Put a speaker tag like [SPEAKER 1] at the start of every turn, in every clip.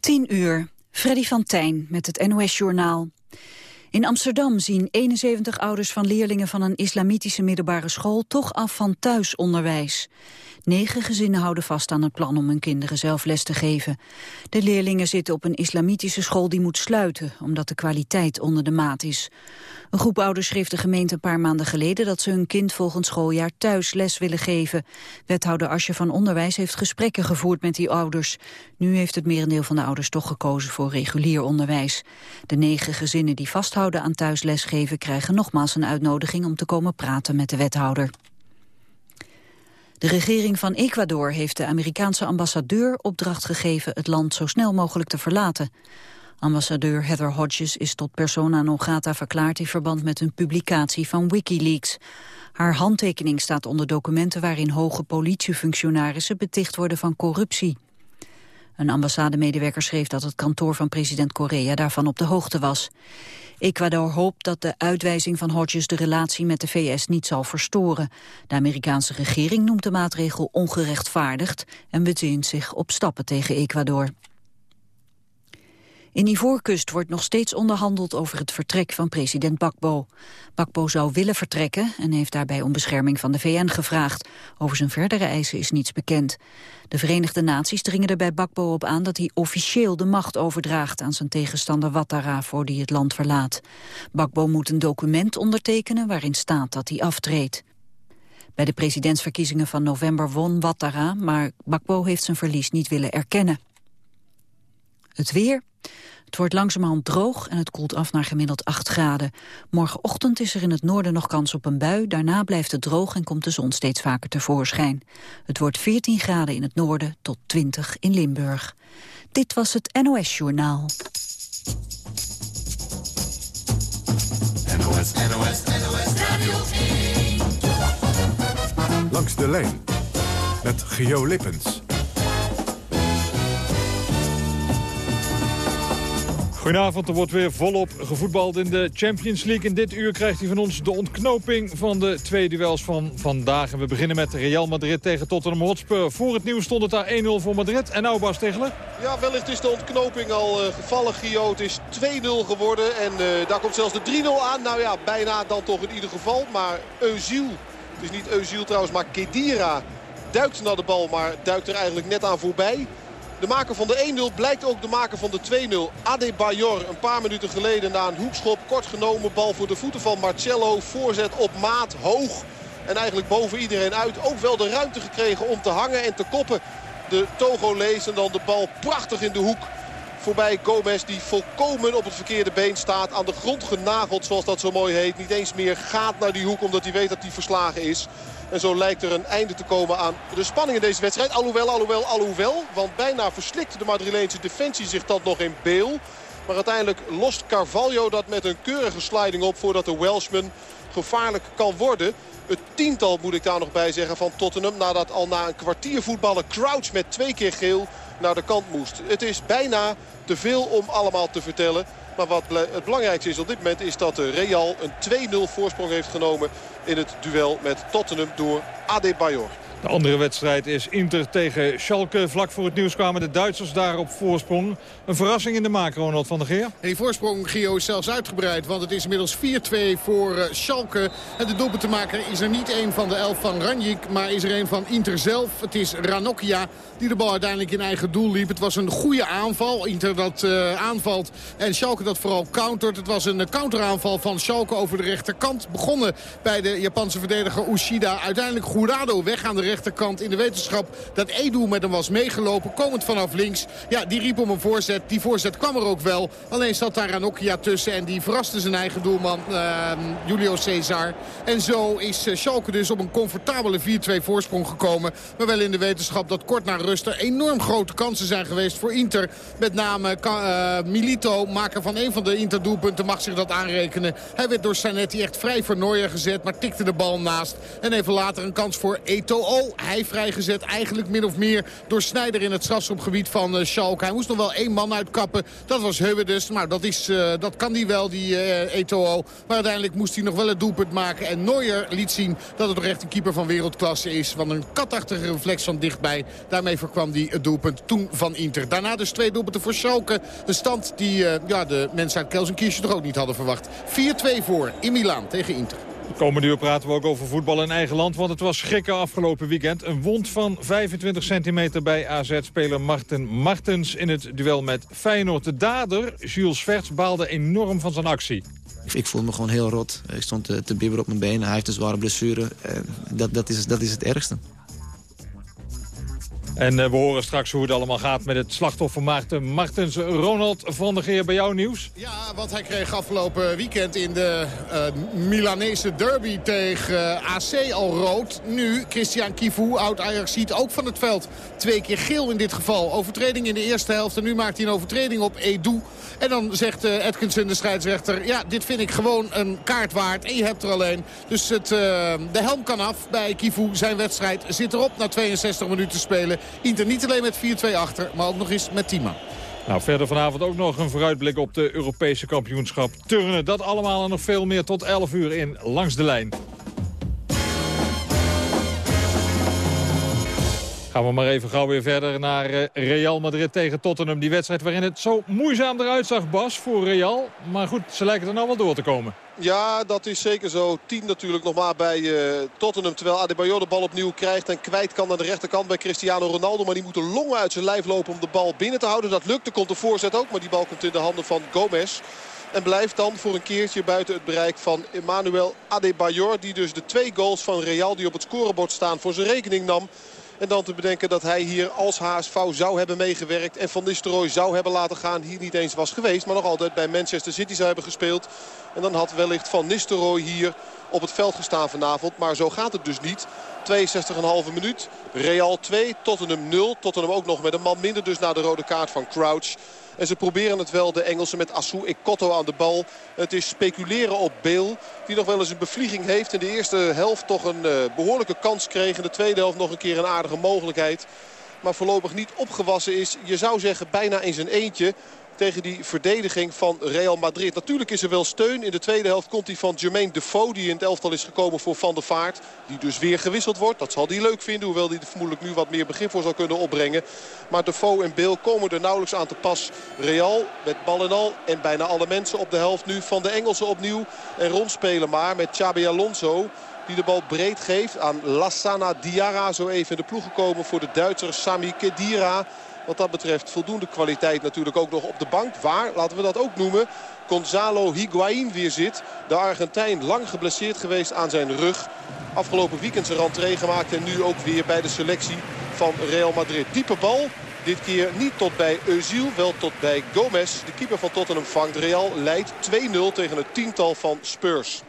[SPEAKER 1] 10 uur. Freddy van Tijn met het NOS-journaal. In Amsterdam zien 71 ouders van leerlingen van een islamitische middelbare school toch af van thuisonderwijs. Negen gezinnen houden vast aan het plan om hun kinderen zelf les te geven. De leerlingen zitten op een islamitische school die moet sluiten, omdat de kwaliteit onder de maat is. Een groep ouders schreef de gemeente een paar maanden geleden dat ze hun kind volgend schooljaar thuis les willen geven. Wethouder Asje van Onderwijs heeft gesprekken gevoerd met die ouders. Nu heeft het merendeel van de ouders toch gekozen voor regulier onderwijs. De negen gezinnen die vasthouden aan thuislesgeven krijgen nogmaals een uitnodiging om te komen praten met de wethouder. De regering van Ecuador heeft de Amerikaanse ambassadeur opdracht gegeven het land zo snel mogelijk te verlaten. Ambassadeur Heather Hodges is tot persona non grata verklaard in verband met een publicatie van Wikileaks. Haar handtekening staat onder documenten waarin hoge politiefunctionarissen beticht worden van corruptie. Een ambassademedewerker schreef dat het kantoor van president Correa daarvan op de hoogte was. Ecuador hoopt dat de uitwijzing van Hodges de relatie met de VS niet zal verstoren. De Amerikaanse regering noemt de maatregel ongerechtvaardigd en bezint zich op stappen tegen Ecuador. In Ivoorkust wordt nog steeds onderhandeld over het vertrek van president Bakbo. Bakbo zou willen vertrekken en heeft daarbij om bescherming van de VN gevraagd. Over zijn verdere eisen is niets bekend. De Verenigde Naties dringen er bij Bakbo op aan dat hij officieel de macht overdraagt aan zijn tegenstander Ouattara voor die het land verlaat. Bakbo moet een document ondertekenen waarin staat dat hij aftreedt. Bij de presidentsverkiezingen van november won Ouattara, maar Bakbo heeft zijn verlies niet willen erkennen. Het weer. Het wordt langzamerhand droog en het koelt af naar gemiddeld 8 graden. Morgenochtend is er in het noorden nog kans op een bui. Daarna blijft het droog en komt de zon steeds vaker tevoorschijn. Het wordt 14 graden in het noorden tot 20 in Limburg. Dit was het NOS Journaal.
[SPEAKER 2] NOS, NOS, NOS Radio 1.
[SPEAKER 3] Langs de lijn met Geo Lippens.
[SPEAKER 4] Goedenavond, er wordt weer volop gevoetbald in de Champions League. In dit uur krijgt hij van ons de ontknoping van de twee duels van vandaag. En we beginnen met Real Madrid tegen Tottenham Hotspur. Voor het nieuws stond het daar 1-0 voor Madrid. En nou Bas Tegelen?
[SPEAKER 5] Ja, wellicht is de ontknoping al uh, gevallen, Gio. Het is 2-0 geworden en uh, daar komt zelfs de 3-0 aan. Nou ja, bijna dan toch in ieder geval. Maar Eusiel, het is niet Eusiel trouwens, maar Kedira duikt naar de bal, maar duikt er eigenlijk net aan voorbij. De maker van de 1-0 blijkt ook de maker van de 2-0. Adebayor een paar minuten geleden na een hoekschop. Kort genomen bal voor de voeten van Marcello. Voorzet op maat, hoog. En eigenlijk boven iedereen uit. Ook wel de ruimte gekregen om te hangen en te koppen. De Togo leest en dan de bal prachtig in de hoek. Voorbij Gomez die volkomen op het verkeerde been staat. Aan de grond genageld zoals dat zo mooi heet. Niet eens meer gaat naar die hoek omdat hij weet dat hij verslagen is. En zo lijkt er een einde te komen aan de spanning in deze wedstrijd. Alhoewel, alhoewel, alhoewel. Want bijna verslikt de Madrileense defensie zich dat nog in beel. Maar uiteindelijk lost Carvalho dat met een keurige sliding op... voordat de Welshman gevaarlijk kan worden. Het tiental moet ik daar nog bij zeggen van Tottenham. Nadat al na een kwartier voetballen Crouch met twee keer geel naar de kant moest. Het is bijna te veel om allemaal te vertellen. Maar wat het belangrijkste is op dit moment is dat Real een 2-0 voorsprong heeft genomen in het duel met Tottenham door Adebayor.
[SPEAKER 4] De andere wedstrijd is Inter tegen Schalke. Vlak voor het nieuws kwamen de Duitsers daar op voorsprong. Een verrassing in de maak, Ronald van der Geer.
[SPEAKER 6] Die voorsprong, Gio, is zelfs uitgebreid. Want het is inmiddels 4-2 voor uh, Schalke. En de doelpuntenmaker is er niet één van de elf van Ranjik, maar is er een van Inter zelf. Het is Ranocchia die de bal uiteindelijk in eigen doel liep. Het was een goede aanval. Inter dat uh, aanvalt en Schalke dat vooral countert. Het was een counteraanval van Schalke over de rechterkant. Begonnen bij de Japanse verdediger Ushida. Uiteindelijk Gurado weg aan de rechterkant in de wetenschap dat Edu met hem was meegelopen. Komend vanaf links. Ja, die riep om een voorzet. Die voorzet kwam er ook wel. Alleen zat daar Ranocchia tussen en die verraste zijn eigen doelman uh, Julio Cesar. En zo is uh, Schalke dus op een comfortabele 4-2 voorsprong gekomen. Maar wel in de wetenschap dat kort na rust er enorm grote kansen zijn geweest voor Inter. Met name uh, Milito, maker van een van de Inter doelpunten, mag zich dat aanrekenen. Hij werd door Sanetti echt vrij Neuer gezet, maar tikte de bal naast. En even later een kans voor Eto'o Eto'o, hij vrijgezet eigenlijk min of meer door Snijder in het strafschopgebied van uh, Schalke. Hij moest nog wel één man uitkappen. Dat was Heuwedes. Maar dat, is, uh, dat kan hij wel, die uh, Eto'o. Maar uiteindelijk moest hij nog wel het doelpunt maken. En Neuer liet zien dat het toch echt een keeper van wereldklasse is. Van een katachtige reflex van dichtbij. Daarmee voorkwam hij het doelpunt toen van Inter. Daarna dus twee doelpunten voor Schalke. Een stand die ja, de mensen uit Kelsenkirchen toch ook niet hadden verwacht. 4-2 voor in Milaan tegen Inter.
[SPEAKER 4] De komende uur praten we ook over voetbal in eigen land. Want het was schrikken afgelopen weekend. Een wond van 25 centimeter bij AZ-speler Marten Martens in het duel met Feyenoord. De dader, Jules Verts, baalde enorm van zijn actie.
[SPEAKER 7] Ik voelde me gewoon heel rot. Ik stond te, te bibberen op mijn benen. Hij heeft een zware blessure. Dat, dat, is, dat is het ergste.
[SPEAKER 4] En uh, we horen straks hoe het allemaal gaat met het slachtoffer Maarten Martens. Ronald van der Geer, bij jou nieuws?
[SPEAKER 6] Ja, want hij kreeg afgelopen weekend in de uh, Milanese derby tegen eh, AC al rood. Nu Christian Kivu, oud Ajax, ziet ook van het veld. Twee keer geel in dit geval. Overtreding in de eerste helft en nu maakt hij een overtreding op Edu. En dan zegt uh, Atkinson, de scheidsrechter... ja, dit vind ik gewoon een kaart waard. En je hebt er alleen. Dus het, de helm kan af bij Kivu. Zijn wedstrijd zit erop na 62 minuten spelen. Inter niet alleen met 4-2 achter, maar ook nog eens met Tima.
[SPEAKER 4] Nou, verder vanavond ook nog een vooruitblik op de Europese kampioenschap turnen. Dat allemaal en nog veel meer tot 11 uur in Langs de Lijn. Gaan we maar even gauw weer verder naar eh, Real Madrid tegen Tottenham. Die wedstrijd waarin het zo moeizaam eruit zag, Bas, voor Real. Maar goed, ze lijken er nou wel door te komen.
[SPEAKER 5] Ja, dat is zeker zo. 10 natuurlijk nog maar bij uh, Tottenham. Terwijl Adebayor de bal opnieuw krijgt en kwijt kan aan de rechterkant bij Cristiano Ronaldo. Maar die moet de longen uit zijn lijf lopen om de bal binnen te houden. Dat lukt. Er komt de voorzet ook. Maar die bal komt in de handen van Gomez. En blijft dan voor een keertje buiten het bereik van Emmanuel Adebayor. Die dus de twee goals van Real die op het scorebord staan voor zijn rekening nam. En dan te bedenken dat hij hier als HSV zou hebben meegewerkt. En Van Nistelrooy zou hebben laten gaan. Hier niet eens was geweest. Maar nog altijd bij Manchester City zou hebben gespeeld. En dan had wellicht Van Nistelrooy hier op het veld gestaan vanavond. Maar zo gaat het dus niet. 62,5 minuut. Real 2, Tottenham 0. Tottenham ook nog met een man minder dus na de rode kaart van Crouch. En ze proberen het wel, de Engelsen, met Assou Ekotto aan de bal. Het is speculeren op Beel. Die nog wel eens een bevlieging heeft. In de eerste helft toch een uh, behoorlijke kans kreeg. In de tweede helft nog een keer een aardige mogelijkheid. Maar voorlopig niet opgewassen is. Je zou zeggen bijna in zijn eentje tegen die verdediging van Real Madrid. Natuurlijk is er wel steun. In de tweede helft komt hij van Jermaine Defoe. Die in het elftal is gekomen voor Van der Vaart. Die dus weer gewisseld wordt. Dat zal hij leuk vinden. Hoewel hij er vermoedelijk nu wat meer begrip voor zal kunnen opbrengen. Maar Defoe en Bill komen er nauwelijks aan te pas. Real met bal en al. En bijna alle mensen op de helft nu van de Engelsen opnieuw. En rondspelen maar met Xabi Alonso. Die de bal breed geeft aan Lassana Diarra. Zo even in de ploeg gekomen voor de Duitser Sami Kedira. Wat dat betreft voldoende kwaliteit natuurlijk ook nog op de bank. Waar, laten we dat ook noemen, Gonzalo Higuain weer zit. De Argentijn lang geblesseerd geweest aan zijn rug. Afgelopen weekend zijn rentree gemaakt en nu ook weer bij de selectie van Real Madrid. Diepe bal, dit keer niet tot bij Eusiel, wel tot bij Gomez. De keeper van Tottenham vangt. Real leidt 2-0 tegen het tiental van Spurs.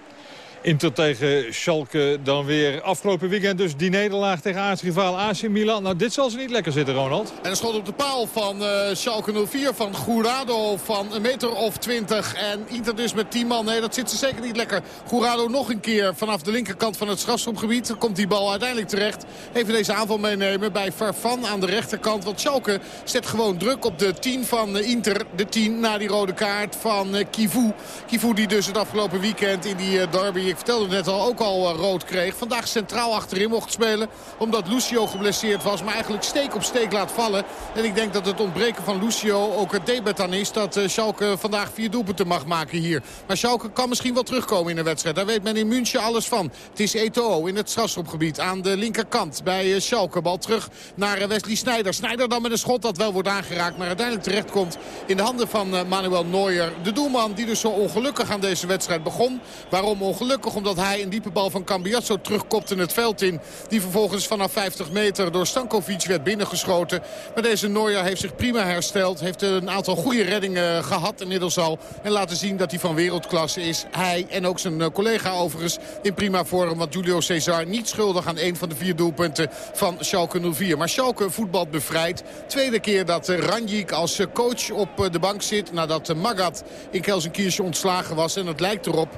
[SPEAKER 4] Inter tegen Schalke dan weer afgelopen weekend dus die nederlaag tegen aartsrivaal AC Milan. Nou, dit zal ze niet lekker zitten, Ronald.
[SPEAKER 6] En een schot op de paal van uh, Schalke 04 van Gourado van een meter of 20. En Inter dus met 10 man. Nee, dat zit ze zeker niet lekker. Gourado nog een keer vanaf de linkerkant van het strafschopgebied. Komt die bal uiteindelijk terecht. Even deze aanval meenemen bij Farfan aan de rechterkant. Want Schalke zet gewoon druk op de 10 van eh, Inter. De 10 na die rode kaart van uh, Kivu. Kivu die dus het afgelopen weekend in die derby ik vertelde net al, ook al eh, rood kreeg. Vandaag centraal achterin mocht spelen. Omdat Lucio geblesseerd was. Maar eigenlijk steek op steek laat vallen. En ik denk dat het ontbreken van Lucio ook het debet dan is. Dat uh, Schalke vandaag vier doelpunten mag maken hier. Maar Schalke kan misschien wel terugkomen in de wedstrijd. Daar weet men in München alles van. Het is Eto'o in het strafschopgebied aan de linkerkant bij uh, Schalke. Bal terug naar Wesley Sneijder. Sneijder dan met een schot dat wel wordt aangeraakt. Maar uiteindelijk terechtkomt in de handen van Manuel Neuer. De doelman die dus zo ongelukkig aan deze wedstrijd begon. Waarom ongelukkig? Omdat hij een diepe bal van Cambiasso terugkopte het veld in. Die vervolgens vanaf 50 meter door Stankovic werd binnengeschoten. Maar deze Neuer heeft zich prima hersteld. Heeft een aantal goede reddingen gehad inmiddels al. En laten zien dat hij van wereldklasse is. Hij en ook zijn eh, collega overigens in prima vorm. Want Julio Cesar niet schuldig aan een van de vier doelpunten van Schalke 04. Maar Schalke voetbal bevrijd. Tweede keer dat eh, Ranjik als eh, coach op de bank zit. Nadat Magat in Kelsenkirchen ontslagen was. En het lijkt erop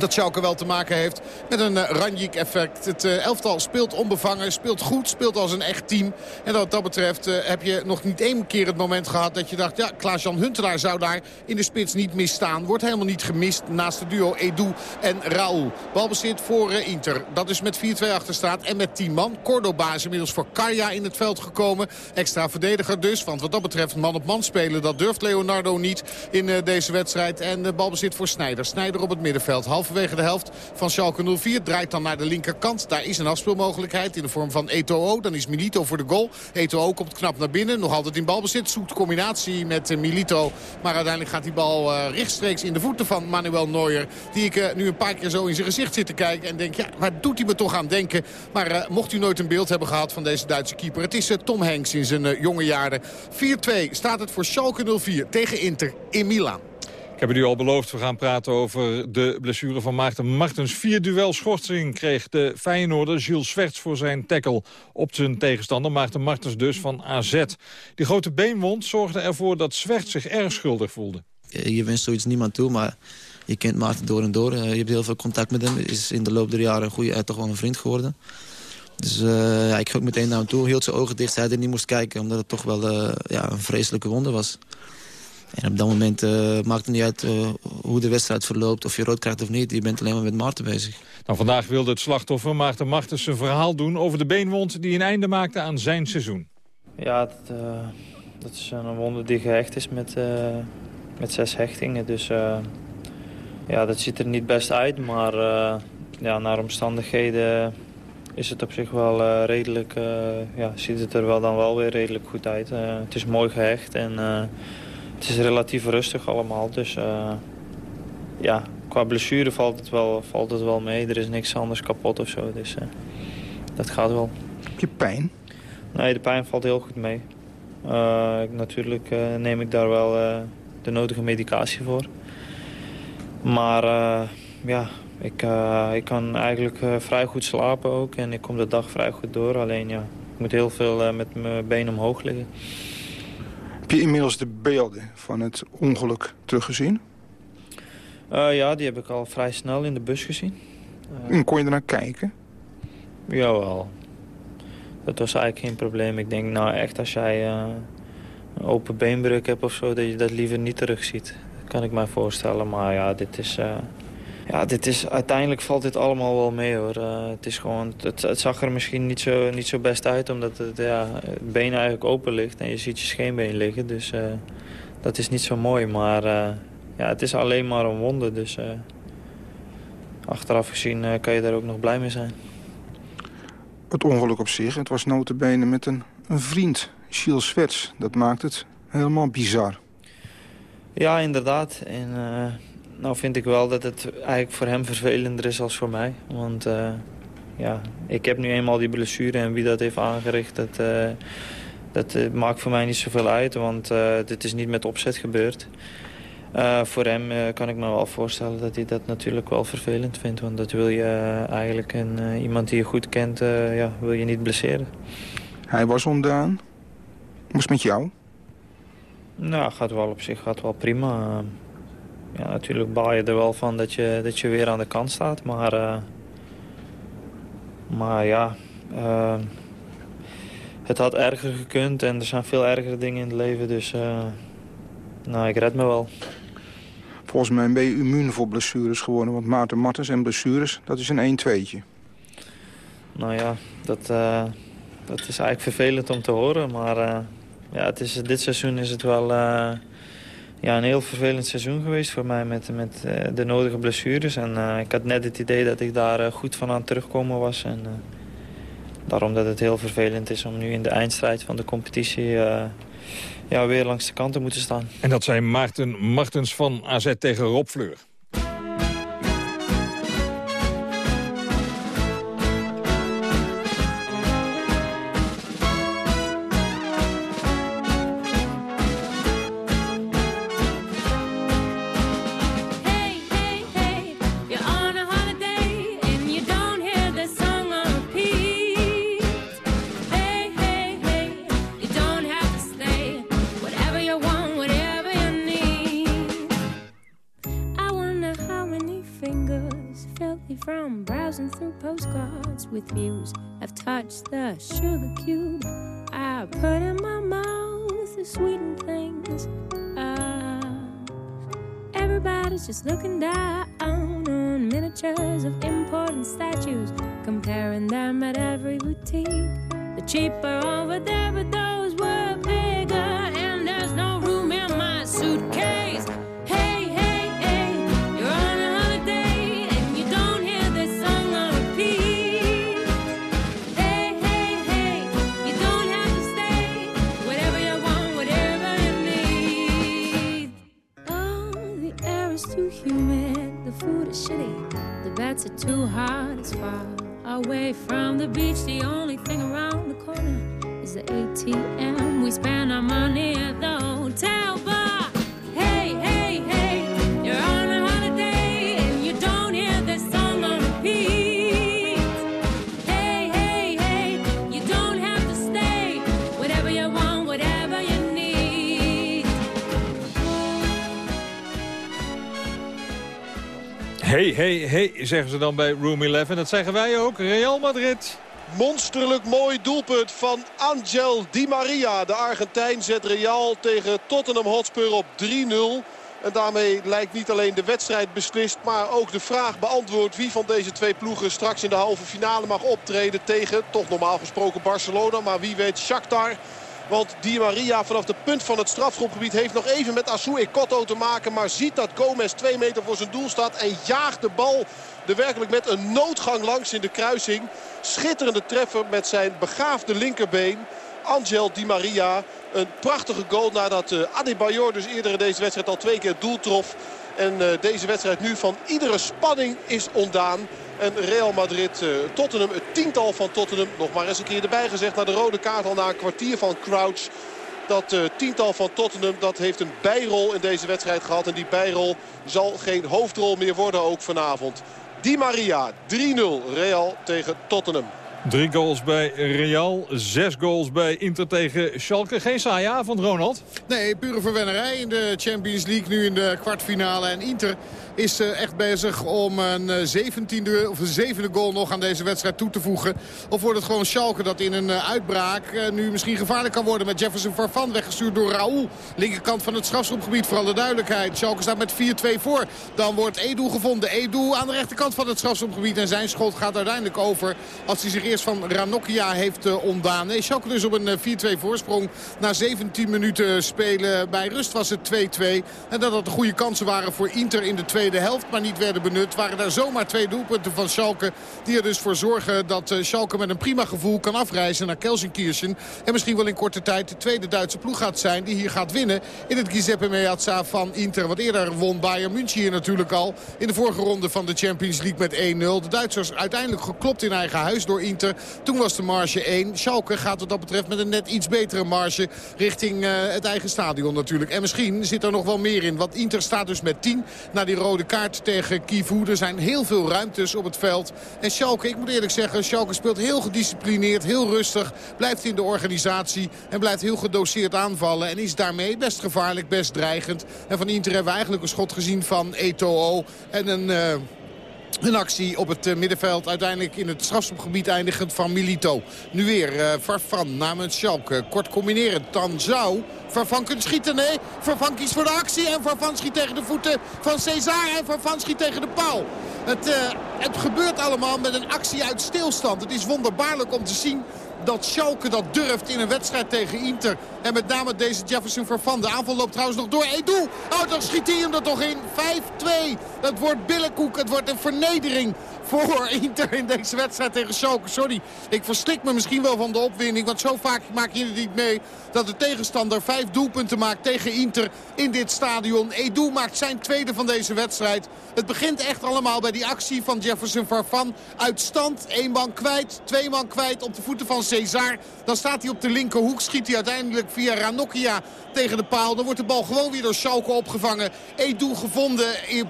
[SPEAKER 6] dat Schalke wel te maken heeft met een uh, Ranjik-effect. Het uh, elftal speelt onbevangen, speelt goed, speelt als een echt team. En wat dat betreft uh, heb je nog niet één keer het moment gehad dat je dacht... ja, Klaas-Jan Huntelaar zou daar in de spits niet misstaan. Wordt helemaal niet gemist naast het duo Edu en Raul. Balbezit voor Inter. Dat is met 4-2 achter staat en met 10 man. Cordoba is inmiddels voor Karja in het veld gekomen. Extra verdediger dus, want wat dat betreft man op man spelen... dat durft Leonardo niet in deze wedstrijd. En de balbezit voor Snijder. Snijder op het middenveld. Halverwege de helft van Schalke 04. Draait dan naar de linkerkant. Daar is een afspeelmogelijkheid in de vorm van Eto'o. Dan is Milito voor de goal. Eto'o komt knap naar binnen. Nog altijd in balbezit. Zoekt combinatie met uh, Milito. Maar uiteindelijk gaat die bal uh, rechtstreeks in de voeten van Manuel Neuer. Die ik uh, nu een paar keer zo in zijn gezicht zit te kijken. En denk, ja, waar doet hij me toch aan denken? Maar mocht u nooit een beeld hebben gehad van deze Duitse keeper. Het is Tom Hanks in zijn jonge jaren. 4-2 staat het voor Schalke 04 tegen Inter in Milaan.
[SPEAKER 4] Ik heb u al beloofd, we gaan praten over de blessure van Maarten Martens. Vier duel schorsing kreeg de Feyenoorder Gilles Swerts voor zijn tackle op zijn tegenstander. Maarten Martens dus van AZ. Die grote beenwond zorgde ervoor dat Swerts zich erg schuldig voelde.
[SPEAKER 7] Je wenst zoiets niemand toe, maar je kent Maarten door en door. Eh, je hebt heel veel contact met hem. Is in de loop der jaren een goede, toch wel een vriend geworden. Dus uh, ja, ik ging ook meteen naar hem toe. Hield zijn ogen dicht, hij er niet moest kijken. Omdat het toch wel ja, een vreselijke wonde was. En op dat moment uh, maakt het niet uit uh, hoe de wedstrijd verloopt... of je rood krijgt of niet. Je bent alleen maar met Maarten bezig.
[SPEAKER 4] Nou, vandaag wilde het slachtoffer Maarten Martens een verhaal doen... over de beenwond die een einde maakte aan zijn seizoen.
[SPEAKER 8] Ja, dat, uh, dat is een wonde die gehecht is met, met zes hechtingen. Dus ja, dat ziet er niet best uit. Maar ja, naar omstandigheden is het op zich wel redelijk... ja, ziet het er wel dan wel weer redelijk goed uit. het is mooi gehecht en... Het is relatief rustig allemaal, dus uh, ja, qua blessure valt het, wel, valt het wel mee. Er is niks anders kapot of zo, dus uh, dat gaat wel.
[SPEAKER 9] Heb je pijn?
[SPEAKER 8] Nee, de pijn valt heel goed mee. Uh, natuurlijk neem ik daar wel de nodige medicatie voor. Maar ja, ik, ik kan eigenlijk vrij goed slapen ook en ik kom de dag vrij goed door. Alleen ja, ik moet heel veel met mijn been omhoog liggen.
[SPEAKER 9] Heb je inmiddels de beelden van het ongeluk teruggezien?
[SPEAKER 8] Uh, ja, die heb ik al vrij snel in de bus gezien.
[SPEAKER 9] Uh, en kon je ernaar kijken?
[SPEAKER 8] Jawel. Dat was eigenlijk geen probleem. Ik denk, nou echt, als jij uh, een open beenbreuk hebt of zo... dat je dat liever niet terugziet. Dat kan ik mij voorstellen. Maar ja, dit is ja, dit is, uiteindelijk valt dit allemaal wel mee hoor. Uh, het, is gewoon, het, het, zag er misschien niet zo, niet zo best uit omdat het, ja, het been eigenlijk open ligt en je ziet je scheenbeen liggen. Dus uh, dat is niet zo mooi. Maar uh, ja, het is alleen maar een wonde. Dus achteraf gezien kan je daar ook nog blij mee zijn.
[SPEAKER 9] Het ongeluk op zich, het was notabene met een, een vriend, Gilles Swerts. Dat maakt het helemaal bizar.
[SPEAKER 8] Ja, inderdaad. En nou vind ik wel dat het eigenlijk voor hem vervelender is als voor mij. Want uh, ja, ik heb nu eenmaal die blessure en wie dat heeft aangericht... dat, uh, dat uh, maakt voor mij niet zoveel uit, want dit is niet met opzet gebeurd. voor hem kan ik me wel voorstellen dat hij dat natuurlijk wel vervelend vindt. Want dat wil je eigenlijk een, iemand die je goed kent, ja, wil je niet blesseren.
[SPEAKER 9] Hij was ondaan. Was met jou?
[SPEAKER 8] Nou, gaat wel op zich gaat wel prima ja, natuurlijk baal je er wel van dat je, dat je weer aan de kant staat. Maar, uh, maar ja, uh, het had erger gekund en er zijn veel ergere dingen in het leven. Dus uh, nou, ik red me wel.
[SPEAKER 9] Volgens mij ben je immuun voor blessures geworden. Want Maarten Martens en blessures, dat is een 1-2'tje.
[SPEAKER 8] Nou ja, dat, dat is eigenlijk vervelend om te horen. Maar ja, het is, dit seizoen is het wel ja, een heel vervelend seizoen geweest voor mij met, met uh, de nodige blessures. En uh, ik had net het idee dat ik daar uh, goed van aan terugkomen was. En daarom dat het heel vervelend is om nu in de eindstrijd van de competitie ja, weer langs de kant te moeten staan.
[SPEAKER 4] En dat zijn Maarten Martens van AZ tegen Rob Fleur.
[SPEAKER 10] Hey, hey,
[SPEAKER 4] zeggen ze dan bij Room 11. Dat zeggen wij ook. Real Madrid.
[SPEAKER 5] Monsterlijk mooi doelpunt van Angel Di Maria. De Argentijn zet Real tegen Tottenham Hotspur op 3-0. En daarmee lijkt niet alleen de wedstrijd beslist... maar ook de vraag beantwoord wie van deze twee ploegen... straks in de halve finale mag optreden tegen, toch normaal gesproken Barcelona... maar wie weet Shakhtar... Want Di Maria vanaf de punt van het strafschopgebied heeft nog even met Asu Ekotto te maken. Maar ziet dat Gomez twee meter voor zijn doel staat en jaagt de bal er werkelijk met een noodgang langs in de kruising. Schitterende treffer met zijn begaafde linkerbeen. Angel Di Maria. Een prachtige goal nadat uh, Adebayor dus eerder in deze wedstrijd al twee keer doel trof. En uh, deze wedstrijd nu van iedere spanning is ontdaan. En Real Madrid, uh, Tottenham, het tiental van Tottenham. Nog maar eens een keer erbij gezegd na de rode kaart al na een kwartier van Crouch. Dat uh, tiental van Tottenham dat heeft een bijrol in deze wedstrijd gehad. En die bijrol zal geen hoofdrol meer worden ook vanavond. Di Maria, 3-0 Real tegen Tottenham.
[SPEAKER 4] Drie goals bij Real, zes goals bij Inter tegen Schalke. Geen saaie avond, Ronald.
[SPEAKER 6] Nee, pure verwennerij in de Champions League. Nu in de kwartfinale. En Inter is uh, echt bezig om een zeventiende of een zevende goal nog aan deze wedstrijd toe te voegen. Of wordt het gewoon Schalke dat in een uh, uitbraak nu misschien gevaarlijk kan worden. Met Jefferson Farfan weggestuurd door Raoul. Linkerkant van het strafschopgebied voor alle duidelijkheid. Schalke staat met 4-2 voor. Dan wordt Edu gevonden. Edu aan de rechterkant van het strafschopgebied. En zijn schot gaat uiteindelijk over als hij zich eerst van Ranocchia heeft ontdaan. Nee, Schalke dus op een 4-2 voorsprong. Na 17 minuten spelen bij rust was het 2-2. En dat dat de goede kansen waren voor Inter in de tweede helft, maar niet werden benut. Waren daar zomaar twee doelpunten van Schalke. Die er dus voor zorgen dat Schalke met een prima gevoel kan afreizen naar Kelsenkirchen. En misschien wel in korte tijd de tweede Duitse ploeg gaat zijn die hier gaat winnen. In het Giuseppe Meazza van Inter. Wat eerder won Bayern München hier natuurlijk al. In de vorige ronde van de Champions League met 1-0. De Duitsers uiteindelijk geklopt in eigen huis door Inter. Toen was de marge 1. Schalke gaat wat dat betreft met een net iets betere marge richting uh, het eigen stadion natuurlijk. En misschien zit er nog wel meer in. Want Inter staat dus met 10 naar die rode kaart tegen Kivu. Er zijn heel veel ruimtes op het veld. En Schalke, ik moet eerlijk zeggen, Schalke speelt heel gedisciplineerd, heel rustig. Blijft in de organisatie en blijft heel gedoseerd aanvallen. En is daarmee best gevaarlijk, best dreigend. En van Inter hebben we eigenlijk een schot gezien van Eto'o. En een... Uh, een actie op het uh, middenveld. Uiteindelijk in het strafschopgebied eindigend van Milito. Nu weer uh, Farfan namens Schalke. Kort combineren. Dan zou Farfan kunnen schieten. Nee, Farfan kiest voor de actie. En Farfan schiet tegen de voeten van Cesar. En Farfan schiet tegen de paal. Het, uh, het gebeurt allemaal met een actie uit stilstand. Het is wonderbaarlijk om te zien dat Schalke dat durft in een wedstrijd tegen Inter. En met name deze Jefferson Farfan. De aanval loopt trouwens nog door. Edu, oh, dan schiet hij hem er toch in. 5-2. Het wordt billenkoek. Het wordt een vernedering voor Inter in deze wedstrijd tegen Schalke. Sorry, ik verstik me misschien wel van de opwinning. Want zo vaak maak je het niet mee dat de tegenstander vijf doelpunten maakt tegen Inter in dit stadion. Edu maakt zijn tweede van deze wedstrijd. Het begint echt allemaal bij die actie van Jefferson Farfan. Uit stand, één man kwijt, twee man kwijt op de voeten van Cesar. Dan staat hij op de linkerhoek, schiet hij uiteindelijk via Ranocchia tegen de paal. Dan wordt de bal gewoon weer door Schalke opgevangen. Edu gevonden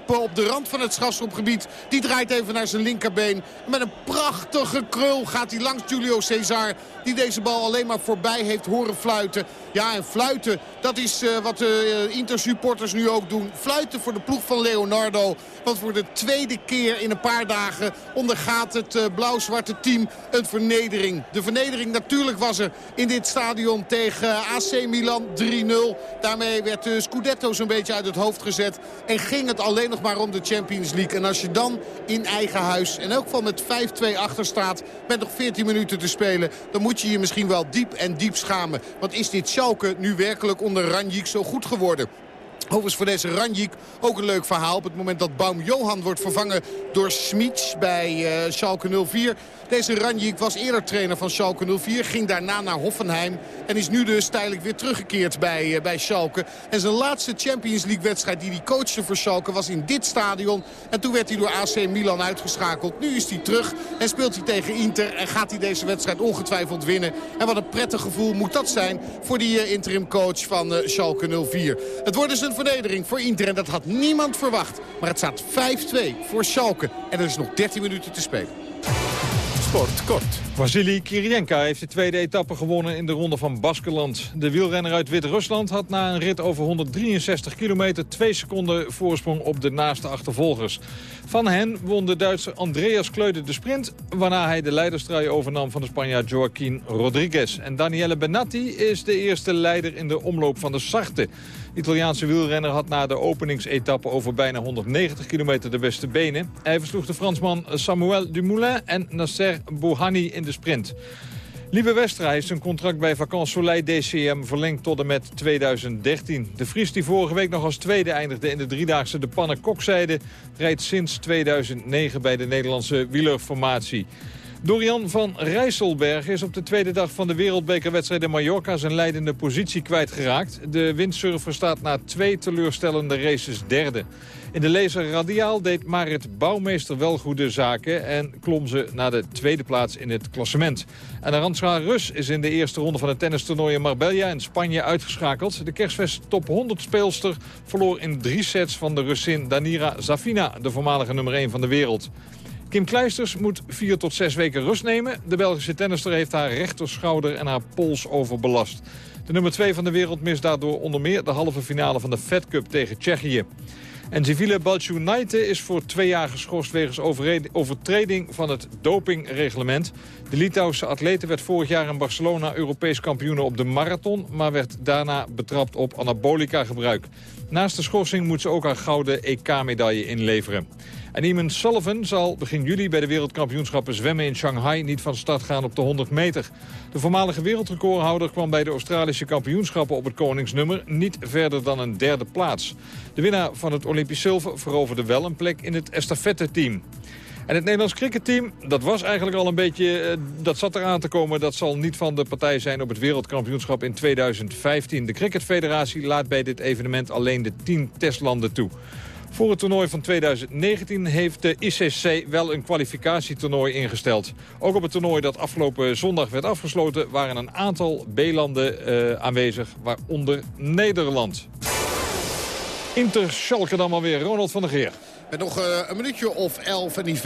[SPEAKER 6] op de rand van het strafschopgebied. Die draait even naar zijn linkerbeen. Met een prachtige krul gaat hij langs Julio Cesar. Die deze bal alleen maar voorbij heeft horen fluiten. Ja, en fluiten, dat is uh, wat de uh, Inter-supporters nu ook doen. Fluiten voor de ploeg van Leonardo. Want voor de tweede keer in een paar dagen ondergaat het uh, blauw-zwarte team een vernedering. De vernedering natuurlijk was er in dit stadion tegen AC Milan 3-0. Daarmee werd de Scudetto zo'n beetje uit het hoofd gezet. En ging het alleen nog maar om de Champions League. En als je dan in eigen huis, in elk geval met 5-2 achter staat... met nog 14 minuten te spelen... dan moet je je misschien wel diep en diep schamen. Want is dit Schalke nu werkelijk onder Ranjik zo goed geworden? Overigens voor deze Ranjik ook een leuk verhaal. Op het moment dat Baum Johan wordt vervangen door Smits bij uh, Schalke 04. Deze Ranjik was eerder trainer van Schalke 04. Ging daarna naar Hoffenheim. En is nu dus tijdelijk weer teruggekeerd bij, uh, bij Schalke. En zijn laatste Champions League wedstrijd die hij coachte voor Schalke was in dit stadion. En toen werd hij door AC Milan uitgeschakeld. Nu is hij terug en speelt hij tegen Inter. En gaat hij deze wedstrijd ongetwijfeld winnen. En wat een prettig gevoel moet dat zijn voor die uh, interim coach van Schalke 04. Het wordt dus een vernedering voor Inter. En dat had niemand verwacht. Maar het staat 5-2 voor Schalke. En er is nog 13 minuten te spelen.
[SPEAKER 3] Sport kort.
[SPEAKER 4] Vasily Kirienka heeft de tweede etappe gewonnen in de ronde van Baskeland. De wielrenner uit Wit-Rusland had na een rit over 163 kilometer... twee seconden voorsprong op de naaste achtervolgers. Van hen won de Duitser Andreas Kleude de sprint... waarna hij de leiderstrui overnam van de Spanjaard Joaquín Rodriguez. En Daniele Benatti is de eerste leider in de omloop van de Sarte. Italiaanse wielrenner had na de openingsetappe over bijna 190 kilometer de beste benen. Hij versloeg de Fransman Samuel Dumoulin en Nasser Bouhanni in de sprint. Lieve Westra heeft zijn contract bij Vacances Soleil DCM verlengd tot en met 2013. De Vries die vorige week nog als tweede eindigde in de driedaagse de Panne Kokzijde... rijdt sinds 2009 bij de Nederlandse wielerformatie. Dorian van Rijsselberg is op de tweede dag van de wereldbekerwedstrijd in Mallorca zijn leidende positie kwijtgeraakt. De windsurfer staat na twee teleurstellende races derde. In de laser radiaal deed Marit Bouwmeester wel goede zaken... en klom ze naar de tweede plaats in het klassement. En Arantxa Rus is in de eerste ronde van het tennistoernooi in Marbella in Spanje uitgeschakeld. De kerstfest top 100 speelster verloor in drie sets van de Russin Danira Zafina... de voormalige nummer 1 van de wereld. Kim Kleisters moet vier tot zes weken rust nemen. De Belgische tennister heeft haar rechterschouder en haar pols overbelast. De nummer 2 van de wereld mist daardoor onder meer de halve finale van de Fed Cup tegen Tsjechië. En Civile Balchunaite is voor twee jaar geschorst wegens overtreding van het dopingreglement. De Litouwse atlete werd vorig jaar in Barcelona Europees kampioen op de marathon... maar werd daarna betrapt op anabolica gebruik. Naast de schorsing moet ze ook haar gouden EK-medaille inleveren. En Eamon Sullivan zal begin juli bij de wereldkampioenschappen zwemmen in Shanghai niet van start gaan op de 100 meter. De voormalige wereldrecordhouder kwam bij de Australische kampioenschappen op het koningsnummer niet verder dan een derde plaats. De winnaar van het Olympisch zilver veroverde wel een plek in het estafette-team. En het Nederlands cricketteam, dat was eigenlijk al een beetje... Uh, dat zat eraan te komen, dat zal niet van de partij zijn op het wereldkampioenschap in 2015. De cricketfederatie laat bij dit evenement alleen de 10 testlanden toe. Voor het toernooi van 2019 heeft de ICC wel een kwalificatietoernooi ingesteld. Ook op het toernooi dat afgelopen zondag werd afgesloten... waren een aantal B-landen uh, aanwezig, waaronder Nederland. Inter Schalke dan maar weer. Ronald van der Geer.
[SPEAKER 6] Met nog uh, een minuutje of 11 en die 5-2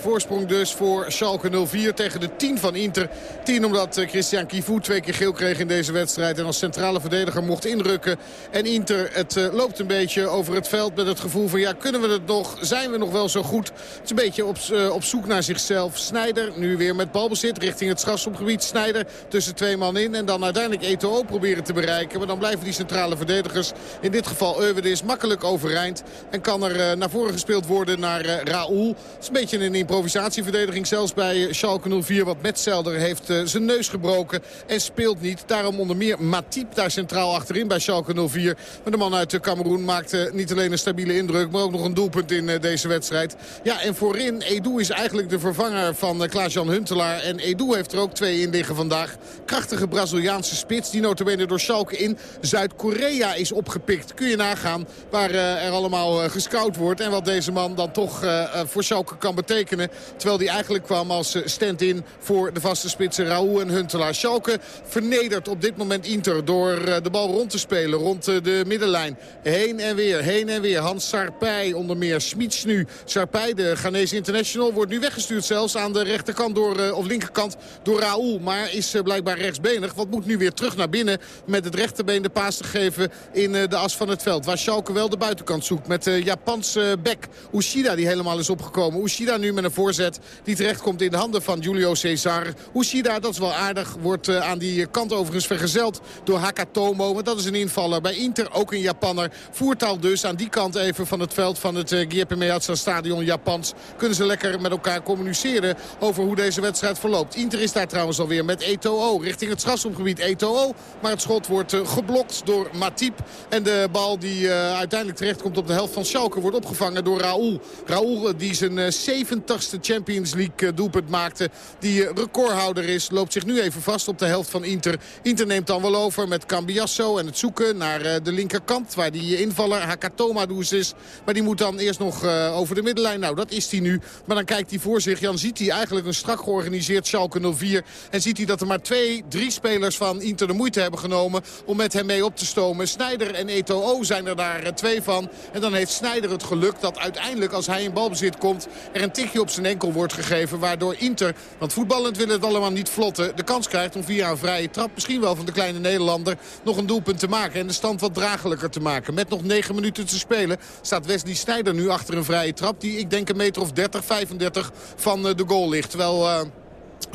[SPEAKER 6] voorsprong dus voor Schalke 04 tegen de 10 van Inter. 10 omdat uh, Christian Kivu twee keer geel kreeg in deze wedstrijd. En als centrale verdediger mocht inrukken. En Inter, het uh, loopt een beetje over het veld met het gevoel van... ja, kunnen we het nog? Zijn we nog wel zo goed? Het is een beetje op, op zoek naar zichzelf. Snijder nu weer met balbezit richting het strafschopgebied. Snijder tussen twee man in. En dan uiteindelijk Eto'o proberen te bereiken. Maar dan blijven die centrale verdedigers, in dit geval Euwedes, makkelijk overeind. En kan er naar voren gespeeld worden naar uh, Raoul. Het is een beetje een improvisatieverdediging. Zelfs bij Schalke 04. Want Metzelder heeft uh, zijn neus gebroken en speelt niet. Daarom onder meer Matip daar centraal achterin bij Schalke 04. Maar de man uit Cameroen maakte niet alleen een stabiele indruk... maar ook nog een doelpunt in deze wedstrijd. Ja, en voorin, Edu is eigenlijk de vervanger van Klaas-Jan Huntelaar. En Edu heeft er ook twee in liggen vandaag. Krachtige Braziliaanse spits die notabene door Schalke in Zuid-Korea is opgepikt. Kun je nagaan waar er allemaal gescout wordt en wat deze man dan toch voor Schalke kan betekenen. Terwijl hij eigenlijk kwam als stand-in voor de vaste spitsen Raoul en Huntelaar. Schalke vernedert op dit moment Inter door de bal rond te spelen. Rond de middenlijn. Heen en weer, heen en weer. Hans Sarpij onder meer. Smits nu. Sarpij, de Ghanese international, wordt nu weggestuurd zelfs aan de rechterkant door, of linkerkant door Raoul. Maar is blijkbaar rechtsbenig. Wat moet nu weer terug naar binnen met het rechterbeen de paas te geven in de as van het veld. Waar Schalke wel de buitenkant zoekt met de Japanse bek. Ushida die helemaal is opgekomen. Ushida nu met een voorzet die terechtkomt in de handen van Julio Cesar. Ushida, dat is wel aardig, wordt aan die kant overigens vergezeld door Hakatomo. Want dat is een invaller bij Inter, ook een Japanner. Voertaal dus aan die kant even van het veld van het uh, Meazza stadion Japans. Kunnen ze lekker met elkaar communiceren over hoe deze wedstrijd verloopt. Inter is daar trouwens alweer met Eto'o richting het strafschopgebied Eto'o. Maar het schot wordt uh, geblokt door Matip. En de bal die uiteindelijk terechtkomt op de helft van Schalke wordt opgevangen door Raoul. Raoul die zijn 70ste Champions League doelpunt maakte. Die recordhouder is. Loopt zich nu even vast op de helft van Inter. Inter neemt dan wel over met Cambiasso en het zoeken naar de linkerkant. Waar die invaller Hakatoma dus is. Maar die moet dan eerst nog over de middenlijn. Nou, dat is hij nu. Maar dan kijkt hij voor zich. Jan ziet hij eigenlijk een strak georganiseerd Schalke 04. En ziet hij dat er maar twee, drie spelers van Inter de moeite hebben genomen... om met hem mee op te stomen. Snijder en Eto'o zijn er daar twee van. En dan heeft Snijder het geluk dat uiteindelijk als hij in balbezit komt... er een tikje op zijn enkel wordt gegeven. Waardoor Inter, want voetballend wil het allemaal niet vlotten... de kans krijgt om via een vrije trap, misschien wel van de kleine Nederlander... nog een doelpunt te maken en de stand wat draaglijker te maken. Met nog negen minuten te spelen staat Wesley Snijder nu achter een vrije trap... die ik denk een meter of 30, 35 van de goal ligt. Terwijl... Uh,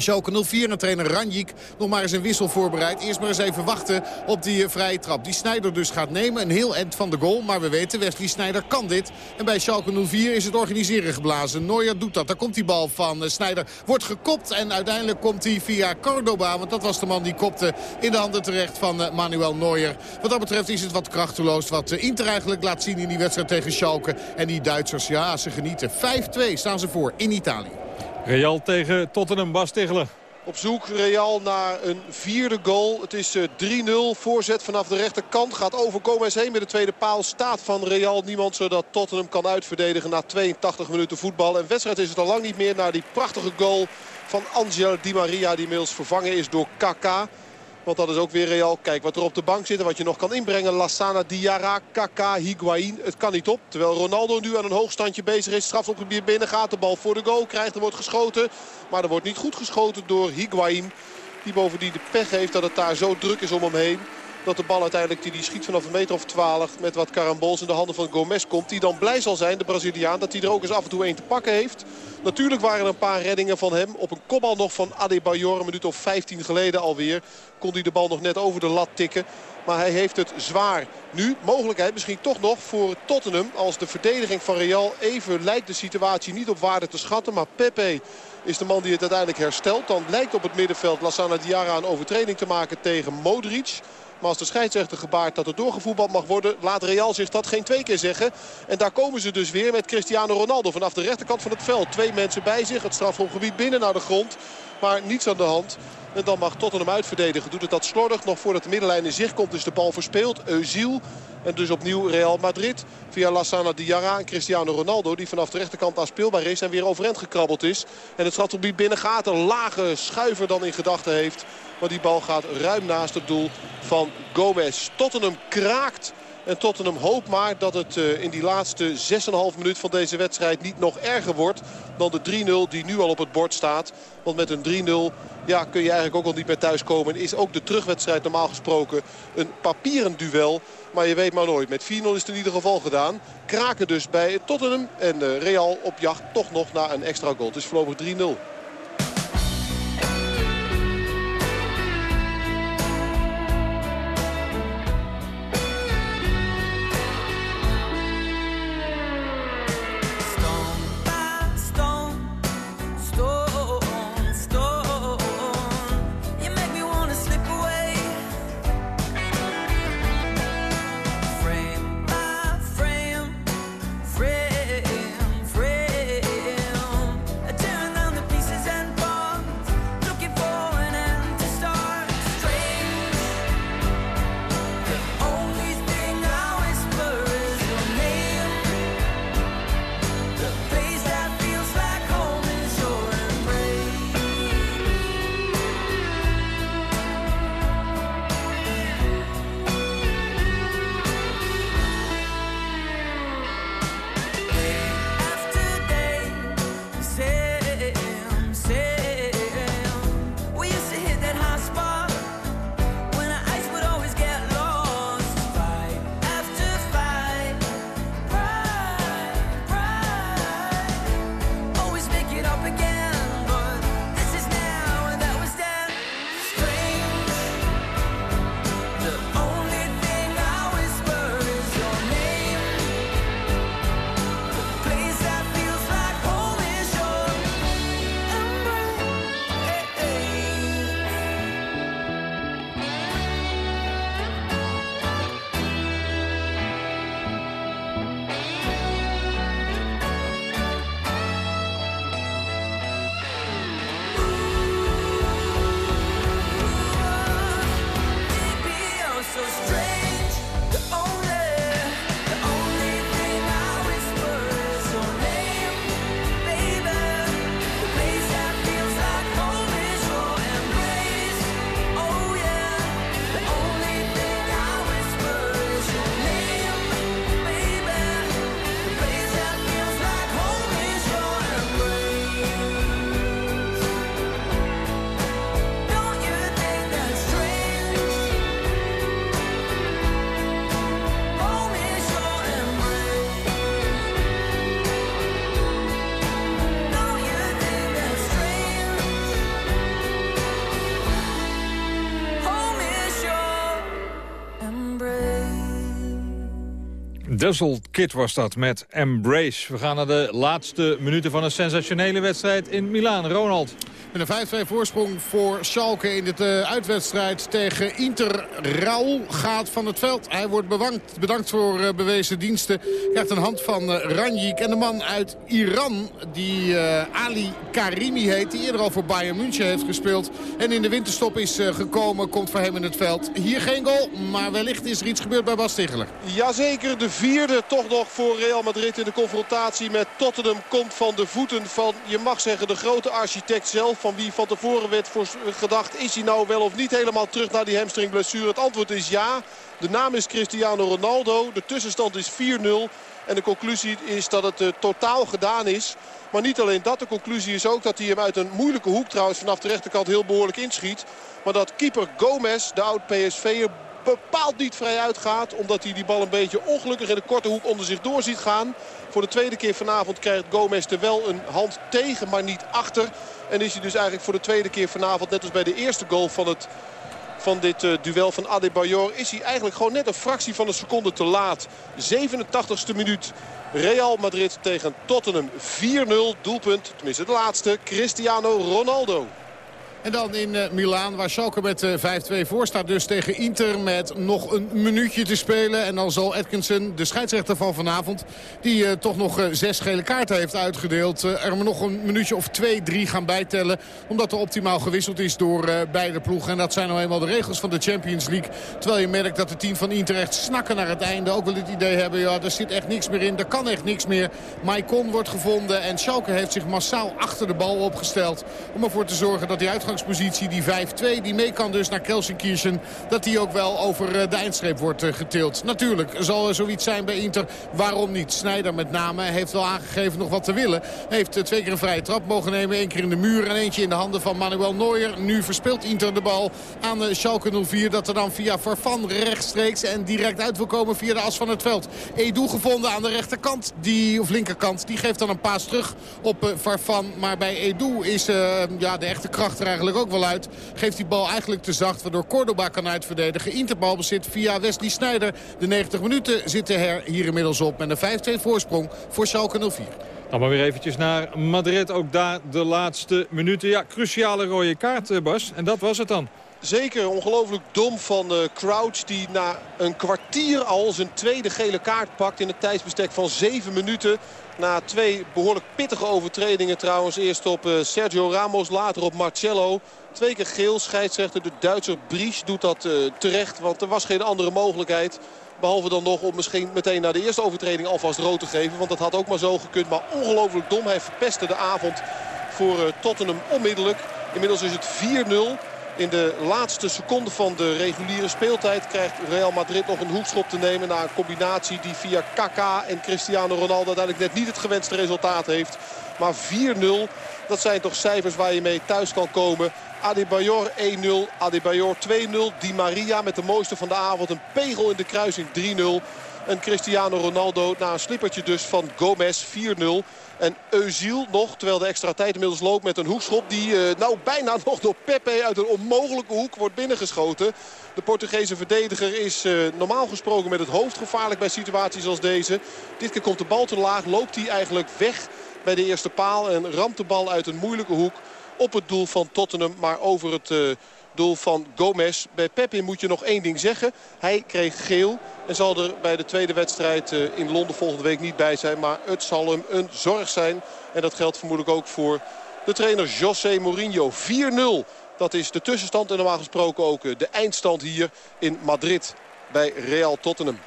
[SPEAKER 6] Schalke 04 en trainer Ranjik nog maar eens een wissel voorbereid. Eerst maar eens even wachten op die uh, vrije trap. Die Snijder dus gaat nemen. Een heel eind van de goal. Maar we weten, Wesley Snijder kan dit. En bij Schalke 04 is het organiseren geblazen. Neuer doet dat. Daar komt die bal van uh, Snijder. Wordt gekopt en uiteindelijk komt hij via Cordoba. Want dat was de man die kopte in de handen terecht van uh, Manuel Neuer. Wat dat betreft is het wat krachteloos. Wat Inter eigenlijk laat zien in die wedstrijd tegen Schalke. En die Duitsers, ja, ze genieten. 5-2 staan ze voor in Italië.
[SPEAKER 4] Real tegen Tottenham, Bas.
[SPEAKER 5] Op zoek Real naar een vierde goal. Het is 3-0. Voorzet vanaf de rechterkant. Gaat over Gomez heen met de tweede paal. Staat van Real niemand zodat Tottenham kan uitverdedigen na 82 minuten voetbal. En wedstrijd is het al lang niet meer naar die prachtige goal van Angel Di Maria. Die inmiddels vervangen is door Kaka. Want dat is ook weer Real. Kijk wat er op de bank zit en wat je nog kan inbrengen. Lassana, Diarra, Kaka, Higuain. Het kan niet op. Terwijl Ronaldo nu aan een hoogstandje bezig is. Strafopgebied binnen gaat. De bal voor de goal krijgt. Er wordt geschoten. Maar er wordt niet goed geschoten door Higuain. Die bovendien de pech heeft dat het daar zo druk is om hem heen dat de bal uiteindelijk die, die schiet vanaf een meter of 12 met wat karambols in de handen van Gomez komt. Die dan blij zal zijn, de Braziliaan, dat hij er ook eens af en toe een te pakken heeft. Natuurlijk waren er een paar reddingen van hem. Op een kopbal nog van Adebayor, een minuut of 15 geleden alweer. Kon hij de bal nog net over de lat tikken. Maar hij heeft het zwaar. Nu, mogelijkheid misschien toch nog voor Tottenham. Als de verdediging van Real even lijkt de situatie niet op waarde te schatten. Maar Pepe is de man die het uiteindelijk herstelt. Dan lijkt op het middenveld Lassana Diarra een overtreding te maken tegen Modric. Maar als de scheidsrechter gebaart dat er doorgevoetbald mag worden... laat Real zich dat geen twee keer zeggen. En daar komen ze dus weer met Cristiano Ronaldo vanaf de rechterkant van het veld. Twee mensen bij zich, het strafschopgebied binnen naar de grond. Maar niets aan de hand. En dan mag Tottenham uitverdedigen. Doet het dat slordig. Nog voordat de middenlijn in zicht komt is de bal verspeeld. Eusiel. En dus opnieuw Real Madrid. Via Lassana Diarra en Cristiano Ronaldo. Die vanaf de rechterkant speelbaar is. En weer overend gekrabbeld is. En het strafgebied binnen gaat. Een lage schuiver dan in gedachten heeft. Maar die bal gaat ruim naast het doel van Gomez. Tottenham kraakt. En Tottenham hoopt maar dat het uh, in die laatste 6,5 minuut van deze wedstrijd niet nog erger wordt dan de 3-0 die nu al op het bord staat. Want met een 3-0 ja, kun je eigenlijk ook al niet meer thuiskomen. En is ook de terugwedstrijd normaal gesproken een papieren duel. Maar je weet maar nooit. Met 4-0 is het in ieder geval gedaan. Kraken dus bij Tottenham. En uh, Real op jacht toch nog naar een extra goal. Het is voorlopig 3-0.
[SPEAKER 4] Duzzle Kid was dat met Embrace. We gaan naar de laatste minuten van een sensationele wedstrijd in Milaan. Ronald.
[SPEAKER 6] Met een 5-2 voorsprong voor Schalke in de uh, uitwedstrijd tegen Inter. Raul gaat van het veld. Hij wordt bedankt, bedankt voor uh, bewezen diensten. Krijgt een hand van uh, Ranjik. En de man uit Iran, die Ali Karimi heet... die eerder al voor Bayern München heeft gespeeld... en in de winterstop is gekomen, komt voor hem in het veld. Hier geen goal, maar wellicht is er iets gebeurd bij Bas Ticheler.
[SPEAKER 5] Jazeker, de vierde toch nog voor Real Madrid in de confrontatie met Tottenham... komt van de voeten van, je mag zeggen, de grote architect zelf van wie van tevoren werd voor gedacht... is hij nou wel of niet helemaal terug naar die hamstringblessure? Het antwoord is ja. De naam is Cristiano Ronaldo. De tussenstand is 4-0. En de conclusie is dat het uh, totaal gedaan is. Maar niet alleen dat. De conclusie is ook dat hij hem uit een moeilijke hoek trouwens vanaf de rechterkant heel behoorlijk inschiet. Maar dat keeper Gomez, de oud-PSV'er, bepaald niet vrij uitgaat. Omdat hij die bal een beetje ongelukkig in de korte hoek onder zich door ziet gaan. Voor de tweede keer vanavond krijgt Gomez er wel een hand tegen, maar niet achter. En is hij dus eigenlijk voor de tweede keer vanavond, net als bij de eerste goal van, het, van dit uh, duel van Adebayor... is hij eigenlijk gewoon net een fractie van een seconde te laat. 87ste minuut. Real Madrid tegen Tottenham. 4-0 doelpunt, tenminste de laatste, Cristiano Ronaldo.
[SPEAKER 6] En dan in uh, Milaan, waar Schalke met uh, 5-2 voor staat. Dus tegen Inter met nog een minuutje te spelen. En dan zal Atkinson, de scheidsrechter van vanavond... die uh, toch nog zes gele kaarten heeft uitgedeeld... er nog een minuutje of twee, drie gaan bijtellen. Omdat er optimaal gewisseld is door beide ploegen. En dat zijn nou eenmaal de regels van de Champions League. Terwijl je merkt dat het team van Inter echt snakken naar het einde. Ook wel het idee hebben, ja, er zit echt niks meer in. Er kan echt niks meer. Maicon wordt gevonden. En Schalke heeft zich massaal achter de bal opgesteld. Om ervoor te zorgen dat die uitgang uitgangspositie, die 5-2, die mee kan dus naar Kelsenkirchen... dat die ook wel over de eindstreep wordt getild. Natuurlijk zal er zoiets zijn bij Inter. Waarom niet? Snijder met name heeft wel aangegeven nog wat te willen. Heeft twee keer een vrije trap mogen nemen. één keer in de muur en eentje in de handen van Manuel Neuer. Nu verspeelt Inter de bal aan Schalke 04. Dat er dan via Farfan rechtstreeks en direct uit wil komen via de as van het veld. Edu gevonden aan de rechterkant, die, of linkerkant. Die geeft dan een paas terug op Farfan. Maar bij Edu is ja, de echte kracht eigenlijk ook wel uit. Geeft die bal eigenlijk te zacht, waardoor Cordoba kan uitverdedigen. Interbal bezit via Wesley Sneijder. De 90 minuten zitten er hier inmiddels op. Met een 5-2 voorsprong voor Schalke 04.
[SPEAKER 4] Dan maar weer eventjes naar Madrid. Ook daar de laatste minuten. Ja, cruciale rode kaart, Bas. En dat was het dan.
[SPEAKER 5] Zeker ongelooflijk dom van uh, Crouch die na een kwartier al zijn tweede gele kaart pakt in het tijdsbestek van 7 minuten. Na twee behoorlijk pittige overtredingen trouwens. Eerst op uh, Sergio Ramos, later op Marcello. Twee keer geel. Scheidsrechter de Duitser Bries doet dat uh, terecht. Want er was geen andere mogelijkheid. Behalve dan nog om misschien meteen na de eerste overtreding alvast rood te geven. Want dat had ook maar zo gekund. Maar ongelooflijk dom. Hij verpestte de avond voor Tottenham onmiddellijk. Inmiddels is het 4-0. In de laatste seconde van de reguliere speeltijd krijgt Real Madrid nog een hoekschop te nemen. Na een combinatie die via Kaká en Cristiano Ronaldo uiteindelijk net niet het gewenste resultaat heeft. Maar 4-0, dat zijn toch cijfers waar je mee thuis kan komen. Adebayor 1-0, Adebayor 2-0. Di Maria met de mooiste van de avond. Een pegel in de kruising 3-0. En Cristiano Ronaldo na een slippertje dus van Gomez 4-0. En Eusiel nog, terwijl de extra tijd inmiddels loopt met een hoekschop... die uh, nou bijna nog door Pepe uit een onmogelijke hoek wordt binnengeschoten. De Portugese verdediger is uh, normaal gesproken met het hoofd gevaarlijk bij situaties als deze. Dit keer komt de bal te laag, loopt hij eigenlijk weg bij de eerste paal... en ramt de bal uit een moeilijke hoek op het doel van Tottenham, maar over het... Uh, doel van Gomez. Bij Pepin moet je nog één ding zeggen. Hij kreeg geel en zal er bij de tweede wedstrijd in Londen volgende week niet bij zijn. Maar het zal hem een zorg zijn. En dat geldt vermoedelijk ook voor de trainer José Mourinho. 4-0. Dat is de tussenstand en normaal gesproken ook de eindstand hier in Madrid bij Real Tottenham.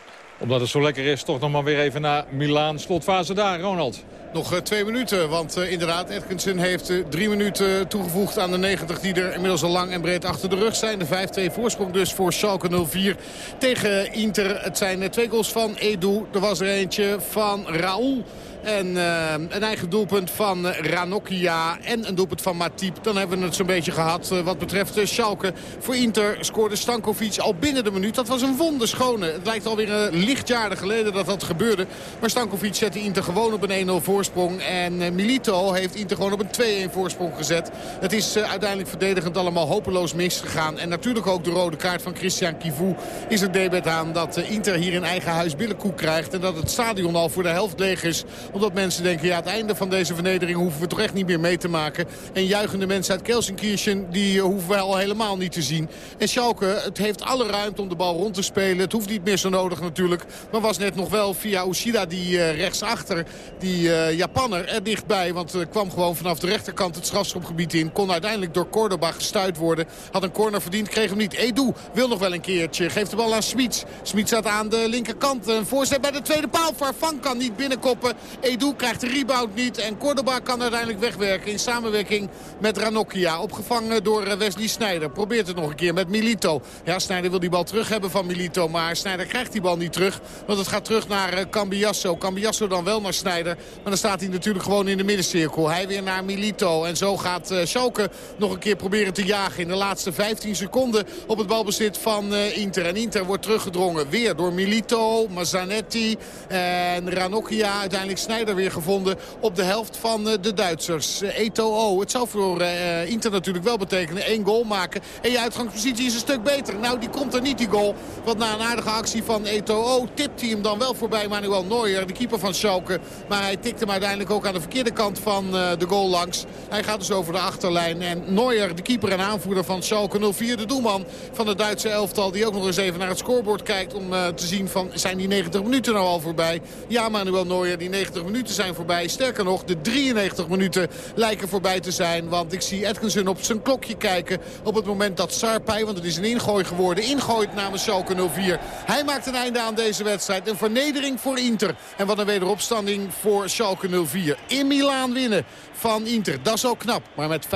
[SPEAKER 4] Omdat het zo lekker is, toch nog maar weer even naar Milaan. Slotfase daar, Ronald.
[SPEAKER 6] Nog uh, twee minuten, want uh, inderdaad, Atkinson heeft uh, drie minuten toegevoegd aan de 90 die er inmiddels al lang en breed achter de rug zijn. De 5-2 voorsprong dus voor Schalke 04 tegen Inter. Het zijn twee goals van Edu. Er was er eentje van Raoul. En eh, een eigen doelpunt van Ranocchia en een doelpunt van Matip. Dan hebben we het zo'n beetje gehad wat betreft Schalke. Voor Inter scoorde Stankovic al binnen de minuut. Dat was een wonderschone. Het lijkt alweer een lichtjaren geleden dat dat gebeurde. Maar Stankovic zette Inter gewoon op een 1-0 voorsprong. En Milito heeft Inter gewoon op een 2-1 voorsprong gezet. Het is uiteindelijk verdedigend allemaal hopeloos misgegaan. En natuurlijk ook de rode kaart van Christian Kivu is er debet aan dat Inter hier in eigen huis billenkoek krijgt. En dat het stadion al voor de helft leeg is. Omdat mensen denken, ja, het einde van deze vernedering hoeven we toch echt niet meer mee te maken. En juichende mensen uit Kelsenkirchen, die hoeven we al helemaal niet te zien. En Schalke, het heeft alle ruimte om de bal rond te spelen. Het hoeft niet meer zo nodig natuurlijk. Maar was net nog wel via Ushida, die uh, rechtsachter, die uh, Japanner, er dichtbij. Want uh, kwam gewoon vanaf de rechterkant het strafschopgebied in. Kon uiteindelijk door Cordoba gestuurd worden. Had een corner verdiend, kreeg hem niet. Edu wil nog wel een keertje. Geeft de bal aan Smits. Smits staat aan de linkerkant. Een voorzet bij de tweede paal. Farfan kan niet binnenkoppen. Edu krijgt de rebound niet. En Cordoba kan uiteindelijk wegwerken in samenwerking met Ranocchia. Opgevangen door Wesley Sneijder. Probeert het nog een keer met Milito. Ja, Sneijder wil die bal terug hebben van Milito. Maar Sneijder krijgt die bal niet terug. Want het gaat terug naar Cambiasso. Cambiasso dan wel naar Sneijder. Maar dan staat hij natuurlijk gewoon in de middencirkel. Hij weer naar Milito. En zo gaat Schalke nog een keer proberen te jagen in de laatste 15 seconden op het balbezit van Inter. En Inter wordt teruggedrongen weer door Milito, Mazzanetti en Ranocchia. Uiteindelijk Snijder weer gevonden op de helft van de Duitsers. Eto'o. Het zou voor Inter natuurlijk wel betekenen één goal maken. En je uitgangspositie is een stuk beter. Nou, die komt er niet, die goal. Want na een aardige actie van Eto'o tipt hij hem dan wel voorbij Manuel Neuer, de keeper van Schalke. Maar hij tikt hem uiteindelijk ook aan de verkeerde kant van de goal langs. Hij gaat dus over de achterlijn. En Neuer, de keeper en aanvoerder van Schalke 04, de doelman van de Duitse elftal... die ook nog eens even naar het scorebord kijkt om te zien van... zijn die 90 minuten nou al voorbij? Ja, Manuel Neuer, die 90 minuten zijn voorbij. Sterker nog, de 93 minuten lijken voorbij te zijn. Want ik zie Atkinson op zijn klokje kijken op het moment dat Sarpij... want het is een ingooi geworden, ingooit namens Schalke 04. Hij maakt een einde aan deze wedstrijd. Een vernedering voor Inter. En wat een wederopstanding voor Schalke 04. In Milaan winnen van Inter. Dat is ook knap. Maar met 5-2,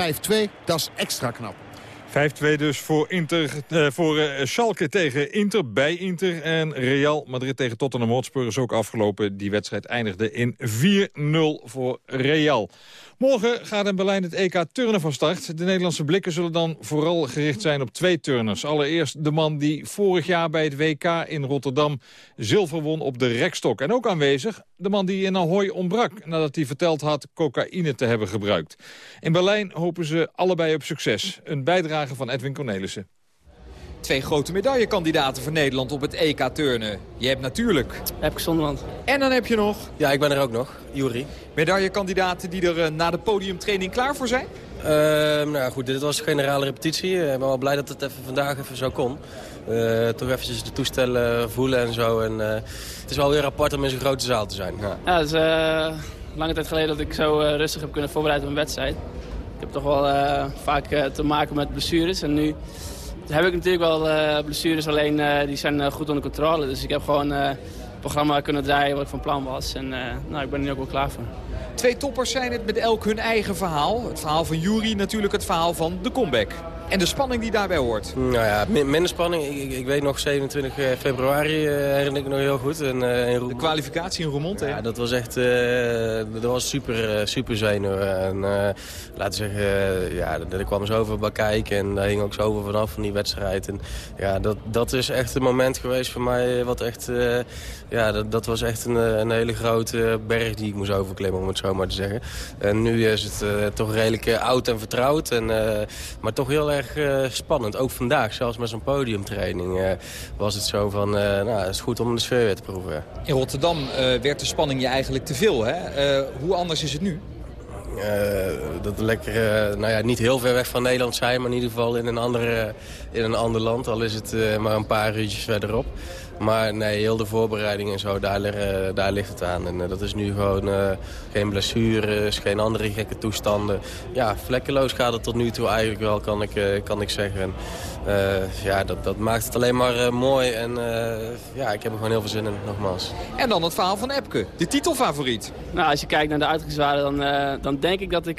[SPEAKER 6] dat is extra knap.
[SPEAKER 4] 5-2 dus voor, Inter, uh, voor uh, Schalke tegen Inter, bij Inter. En Real Madrid tegen Tottenham Hotspur is ook afgelopen. Die wedstrijd eindigde in 4-0 voor Real. Morgen gaat in Berlijn het EK turnen van start. De Nederlandse blikken zullen dan vooral gericht zijn op twee turners. Allereerst de man die vorig jaar bij het WK in Rotterdam zilver won op de rekstok. En ook aanwezig de man die in Ahoy ontbrak nadat hij verteld had cocaïne te hebben gebruikt. In Berlijn hopen ze allebei op succes. Een bijdrage van Edwin Cornelissen.
[SPEAKER 11] Twee grote medaillekandidaten voor Nederland op het EK turnen. Je hebt natuurlijk...
[SPEAKER 12] Epke Zonderland.
[SPEAKER 11] En dan heb je nog...
[SPEAKER 12] Ja, ik ben er ook nog. Jury.
[SPEAKER 11] Medaillekandidaten die er uh, na de podiumtraining klaar voor zijn?
[SPEAKER 12] Uh, nou goed, dit was generale repetitie. Ik ben wel blij dat het even vandaag even zo kon. Uh, toch eventjes de toestellen voelen en zo. En, uh, het is wel weer apart om in zo'n grote zaal te zijn. Ja,
[SPEAKER 13] ja het is uh, lange tijd geleden dat ik zo rustig heb kunnen voorbereiden op een wedstrijd. Ik heb toch wel vaak te maken met blessures. En nu heb ik natuurlijk wel blessures, alleen die zijn goed onder controle. Dus ik heb gewoon het programma kunnen draaien wat ik van plan was. En nou, ik ben er nu ook wel klaar voor.
[SPEAKER 11] Twee toppers zijn het met elk hun eigen verhaal. Het verhaal van Jury, natuurlijk het verhaal van de comeback. En de spanning die daarbij hoort.
[SPEAKER 12] Nou ja, minder spanning. Ik, ik, weet nog 27 februari uh, herinner ik nog heel goed. En, uh, in
[SPEAKER 11] de kwalificatie in Roermond,
[SPEAKER 12] Ja, dat was echt uh, dat was super, super zenuwen. En laten we zeggen, ja, er kwam zoveel bij kijken. En daar hing ook zoveel vanaf van die wedstrijd. En ja, dat, dat is echt een moment geweest voor mij wat echt... ja, dat, dat was echt een, een hele grote berg die ik moest overklimmen, om het zo maar te zeggen. En nu is het toch redelijk oud en vertrouwd. En, maar toch heel erg erg uh, spannend. Ook vandaag, zelfs met zo'n podiumtraining, uh, was het zo van... Uh, nou, het is goed om de sfeer weer te proeven.
[SPEAKER 11] In Rotterdam werd de spanning je eigenlijk te veel, hè? hoe anders is het nu?
[SPEAKER 12] dat we lekker, nou ja, niet heel ver weg van Nederland zijn, maar in ieder geval in een, andere, in een ander land. Al is het maar een paar uurtjes verderop. Maar nee, heel de voorbereiding en zo, daar, uh, daar ligt het aan. En uh, dat is nu gewoon uh, geen blessures, geen andere gekke toestanden. Ja, vlekkeloos gaat het tot nu toe eigenlijk wel, kan ik, kan ik zeggen. En, ja, dat, dat maakt het alleen maar mooi. En ja, ik heb er gewoon heel veel zin in, nogmaals.
[SPEAKER 11] En dan het verhaal van Epke, de titelfavoriet.
[SPEAKER 13] Nou, als je kijkt naar de uitgangswaarde, dan, dan denk ik dat ik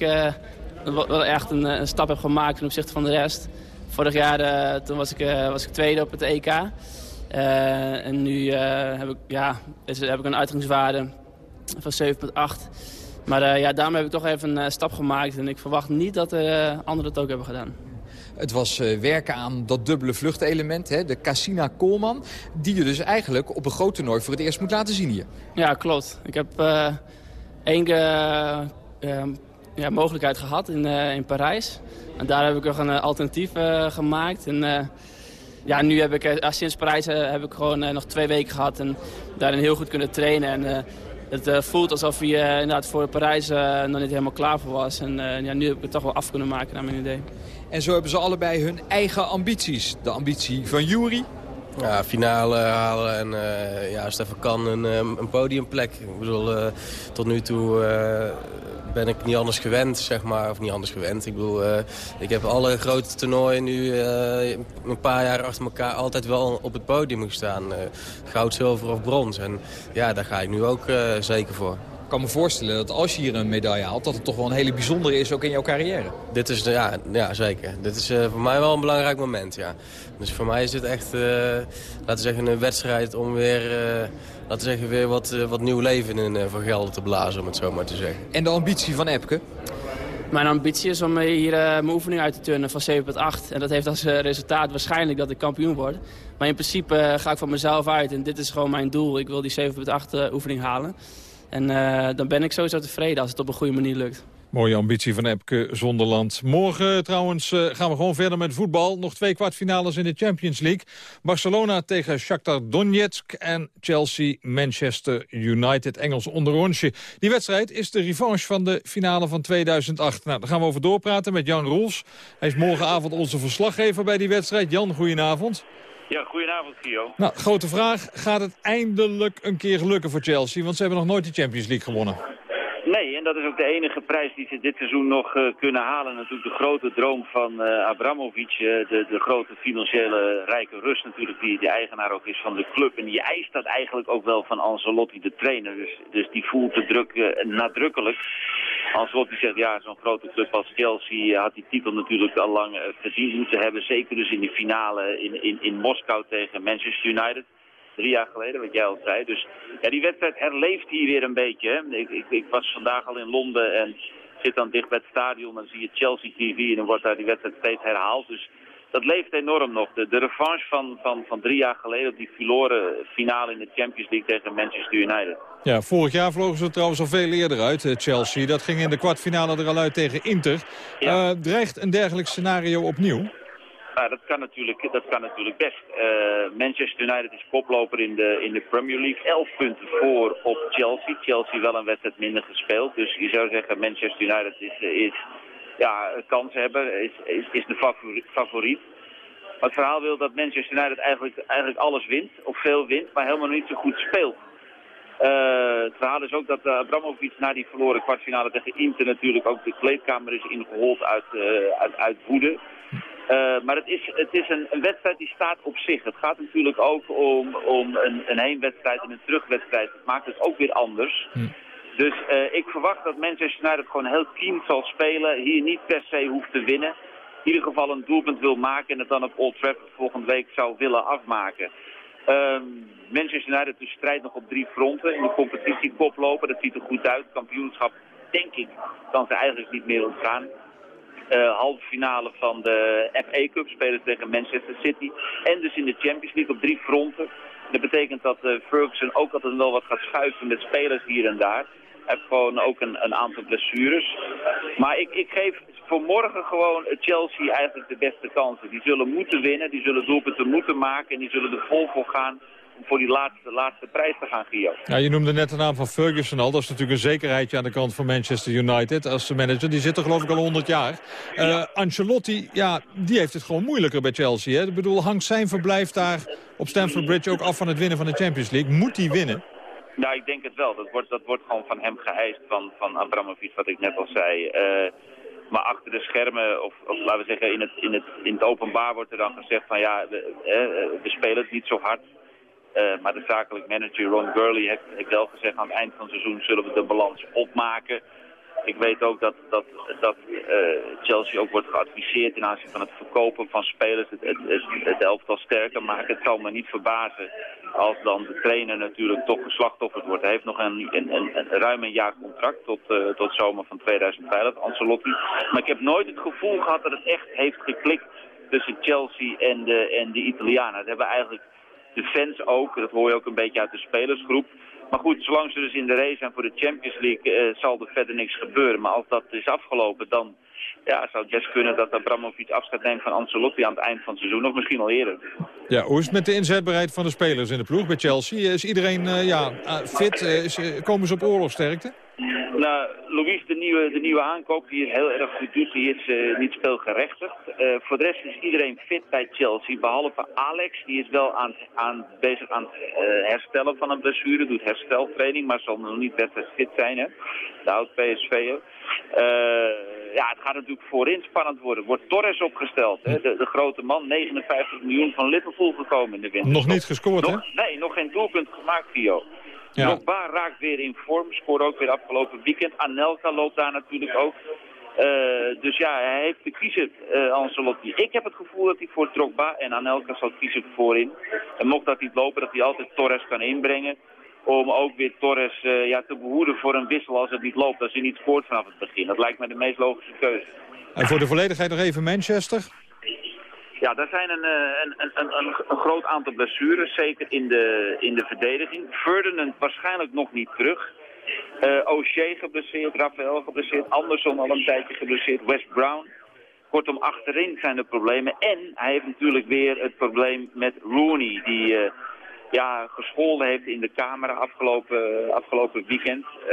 [SPEAKER 13] wel echt een, een, stap heb gemaakt ten opzichte van de rest. Vorig jaar toen was, ik, was ik tweede op het EK. Uh, en nu heb, ik, ja, is, heb ik een uitgangswaarde van 7,8. Maar ja, daarom heb ik toch even een stap gemaakt. En ik verwacht niet dat anderen het ook hebben gedaan.
[SPEAKER 11] Het was werken aan dat dubbele vluchtelement, hè, de Cassina Koolman... die je dus eigenlijk op een groot toernooi voor het eerst moet laten zien hier.
[SPEAKER 13] Ja, klopt. Ik heb één ja, mogelijkheid gehad in, in Parijs. En daar heb ik nog een alternatief gemaakt. En, ja, nu heb ik, uh, sinds Parijs uh, heb ik gewoon uh, nog twee weken gehad en daarin heel goed kunnen trainen. En het voelt alsof hij inderdaad voor Parijs nog niet helemaal klaar voor was. En ja, nu heb ik het toch wel af kunnen maken naar mijn idee.
[SPEAKER 11] En zo hebben ze allebei hun eigen ambities. De ambitie van Jury.
[SPEAKER 12] Ja, finale halen en ja, als het even kan een, een podiumplek. Ik bedoel, tot nu toe ben ik niet anders gewend, zeg maar. Of niet anders gewend. Ik bedoel, uh, ik heb alle grote toernooien nu uh, een paar jaar achter elkaar altijd wel op het podium gestaan. Uh, goud, zilver of brons. En ja, daar ga ik nu ook zeker voor.
[SPEAKER 11] Ik kan me voorstellen dat als je hier een medaille haalt... dat het toch wel een hele bijzondere is, ook in jouw carrière.
[SPEAKER 12] Dit is, ja, ja zeker. Dit is voor mij wel een belangrijk moment, ja. Dus voor mij is dit echt, laten we zeggen, een wedstrijd om weer laten we zeggen, weer wat, eh, wat nieuw leven in uh, Van Gelder te blazen, om het zo maar te zeggen.
[SPEAKER 11] En de ambitie van Epke?
[SPEAKER 13] Mijn ambitie is om hier uh, mijn oefening uit te turnen van 7,8. En dat heeft als resultaat waarschijnlijk dat ik kampioen word. Maar in principe ga ik van mezelf uit en dit is gewoon mijn doel. Ik wil die 7,8 oefening halen. En dan ben ik sowieso tevreden als het op een goede manier lukt.
[SPEAKER 4] Mooie ambitie van Epke Zonderland. Morgen trouwens uh, gaan we gewoon verder met voetbal. Nog twee kwartfinales in de Champions League. Barcelona tegen Shakhtar Donetsk en Chelsea-Manchester United. Engels onderrondje. Die wedstrijd is de revanche van de finale van 2008. Nou, daar gaan we over doorpraten met Jan Roels. Hij is morgenavond onze verslaggever bij die wedstrijd. Jan, goedenavond.
[SPEAKER 14] Ja, goedenavond, Gio.
[SPEAKER 4] Nou, grote vraag. Gaat het eindelijk een keer gelukken voor Chelsea? Want ze hebben nog nooit de Champions League gewonnen.
[SPEAKER 14] Dat is ook de enige prijs die ze dit seizoen nog uh, kunnen halen. Natuurlijk de grote droom van uh, Abramovic, uh, de, de grote financiële rijke Rus natuurlijk, die de eigenaar ook is van de club. En die eist dat eigenlijk ook wel van Ancelotti, de trainer. Dus, dus die voelt de druk nadrukkelijk. Ancelotti zegt, ja, zo'n grote club als Chelsea had die titel natuurlijk al lang verdiend moeten hebben. Zeker dus in de finale in, in, in Moskou tegen Manchester United drie jaar geleden, wat jij al zei. Dus ja, die wedstrijd herleeft hier weer een beetje. Hè. Ik, ik, ik, was vandaag al in Londen en zit dan dicht bij het stadion. Dan zie je Chelsea TV en dan wordt daar die wedstrijd steeds herhaald. Dus dat leeft enorm nog. De, de revanche van, van, van drie jaar geleden, die verloren finale in de Champions League tegen Manchester United.
[SPEAKER 4] Ja, vorig jaar vlogen ze trouwens al veel eerder uit, eh, Chelsea. Dat ging in de kwartfinale er al uit tegen Inter. Ja. Uh, dreigt een dergelijk scenario opnieuw?
[SPEAKER 14] Nou, dat kan natuurlijk, dat kan natuurlijk best. Uh, Manchester United is koploper in de, in de Premier League. 11 punten voor op Chelsea. Chelsea wel een wedstrijd minder gespeeld. Dus je zou zeggen Manchester United is, is ja, kansen hebben, is, is, is de favoriet. Maar het verhaal wil dat Manchester United eigenlijk, eigenlijk alles wint, of veel wint, maar helemaal niet zo goed speelt. Uh, het verhaal is ook dat uh, Abramovic na die verloren kwartfinale tegen Inter natuurlijk ook de kleedkamer is ingehold uit, uh, uit, uit woede. Uh, maar het is, het is een, een, wedstrijd die staat op zich. Het gaat natuurlijk ook om, om een, een heenwedstrijd en een terugwedstrijd. Dat maakt het ook weer anders. Hm. Dus uh, ik verwacht dat Manchester United gewoon heel keen zal spelen. Hier niet per se hoeft te winnen. In ieder geval een doelpunt wil maken en het dan op Old Trafford volgende week zou willen afmaken. Uh, Manchester United dus strijdt nog op drie fronten. In de competitie koplopen, dat ziet er goed uit. Kampioenschap, denk ik, kan ze eigenlijk niet meer ontgaan uh, halve finale van de FA Cup spelen tegen Manchester City. En dus in de Champions League op drie fronten. Dat betekent dat uh, Ferguson ook altijd wel wat gaat schuiven met spelers hier en daar. Hij heeft gewoon ook een, een aantal blessures. Maar ik, ik geef voor morgen gewoon Chelsea eigenlijk de beste kansen. Die zullen moeten winnen, die zullen doelpunten moeten maken en die zullen er vol voor gaan voor die laatste, laatste prijs te gaan, Gio.
[SPEAKER 4] Ja, je noemde net de naam van Ferguson al. Dat is natuurlijk een zekerheidje aan de kant van Manchester United als manager. Die zit er geloof ik al 100 jaar. Uh, Ancelotti, ja, die heeft het gewoon moeilijker bij Chelsea. Hè? Ik bedoel, hangt zijn verblijf daar op Stamford Bridge ook af van het winnen van de Champions League? Moet hij winnen?
[SPEAKER 14] Nou, ik denk het wel. Dat wordt, dat wordt gewoon van hem geëist, van, van Abramovic, wat ik net al zei. Uh, maar achter de schermen, of, of, laten we zeggen in het, in, het, in het openbaar wordt er dan gezegd van ja, we, we spelen het niet zo hard. Uh, maar de zakelijk manager Ron Gurley heeft, heeft, wel gezegd aan het eind van het seizoen zullen we de balans opmaken. Ik weet ook dat, dat, dat uh, Chelsea ook wordt geadviseerd in aanzien van het verkopen van spelers, het, het, elftal sterker maken. Het zal me niet verbazen als dan de trainer natuurlijk toch geslachtofferd wordt. Hij heeft nog een, ruim een jaar contract tot, uh, tot zomer van 2015, Ancelotti. Maar ik heb nooit het gevoel gehad dat het echt heeft geklikt tussen Chelsea en de, en de Italianen. Dat hebben eigenlijk de fans ook, dat hoor je ook een beetje uit de spelersgroep. Maar goed, zolang ze dus in de race zijn voor de Champions League uh, zal er verder niks gebeuren. Maar als dat is afgelopen, dan ja, zou het best kunnen dat Abramovic afscheid neemt van Ancelotti aan het eind van het seizoen. Of misschien al eerder.
[SPEAKER 4] Ja, hoe is het met de inzetbaarheid van de spelers in de ploeg bij Chelsea? Is iedereen uh, ja, fit? Uh, is, komen ze op oorlogsterkte?
[SPEAKER 14] Nou, Louis, de nieuwe, de nieuwe aankoop, die het heel erg goed doet, die is uh, niet speelgerechtigd. Uh, voor de rest is iedereen fit bij Chelsea, behalve Alex. Die is wel aan, aan, bezig aan het uh, herstellen van een blessure, doet hersteltraining, maar zal nog niet best fit zijn, hè? de oud-PSV'er. ja, het gaat natuurlijk voorin spannend worden. Wordt Torres opgesteld, hè? De, de grote man, 59 miljoen van Liverpool gekomen in de winter.
[SPEAKER 4] Nog niet gescoord,
[SPEAKER 14] nog,
[SPEAKER 4] hè?
[SPEAKER 14] Nee, nog geen doelpunt gemaakt, Vio. Ja. Raakt weer in vorm, scoort ook weer afgelopen weekend. Anelka loopt daar natuurlijk ook. Uh, dus ja, hij heeft te kiezen, uh, Ancelotti. Ik heb het gevoel dat hij voor Drogba en Anelka zal kiezen voorin. En mocht dat niet lopen, dat hij altijd Torres kan inbrengen. Om ook weer Torres uh, ja, te behoeden voor een wissel als het niet loopt. Als hij niet scoort vanaf het begin. Dat lijkt mij de meest logische keuze.
[SPEAKER 4] En voor de volledigheid nog even Manchester?
[SPEAKER 14] Ja, daar zijn een, een, een, een, een groot aantal blessures, zeker in de, in de verdediging. Ferdinand waarschijnlijk nog niet terug. Uh, O'Shea geblesseerd, Rafael geblesseerd, Anderson al een tijdje geblesseerd, West Brown. Kortom, achterin zijn er problemen. En hij heeft natuurlijk weer het probleem met Rooney, die uh, ja, gescholden heeft in de Camera afgelopen, afgelopen weekend. Uh,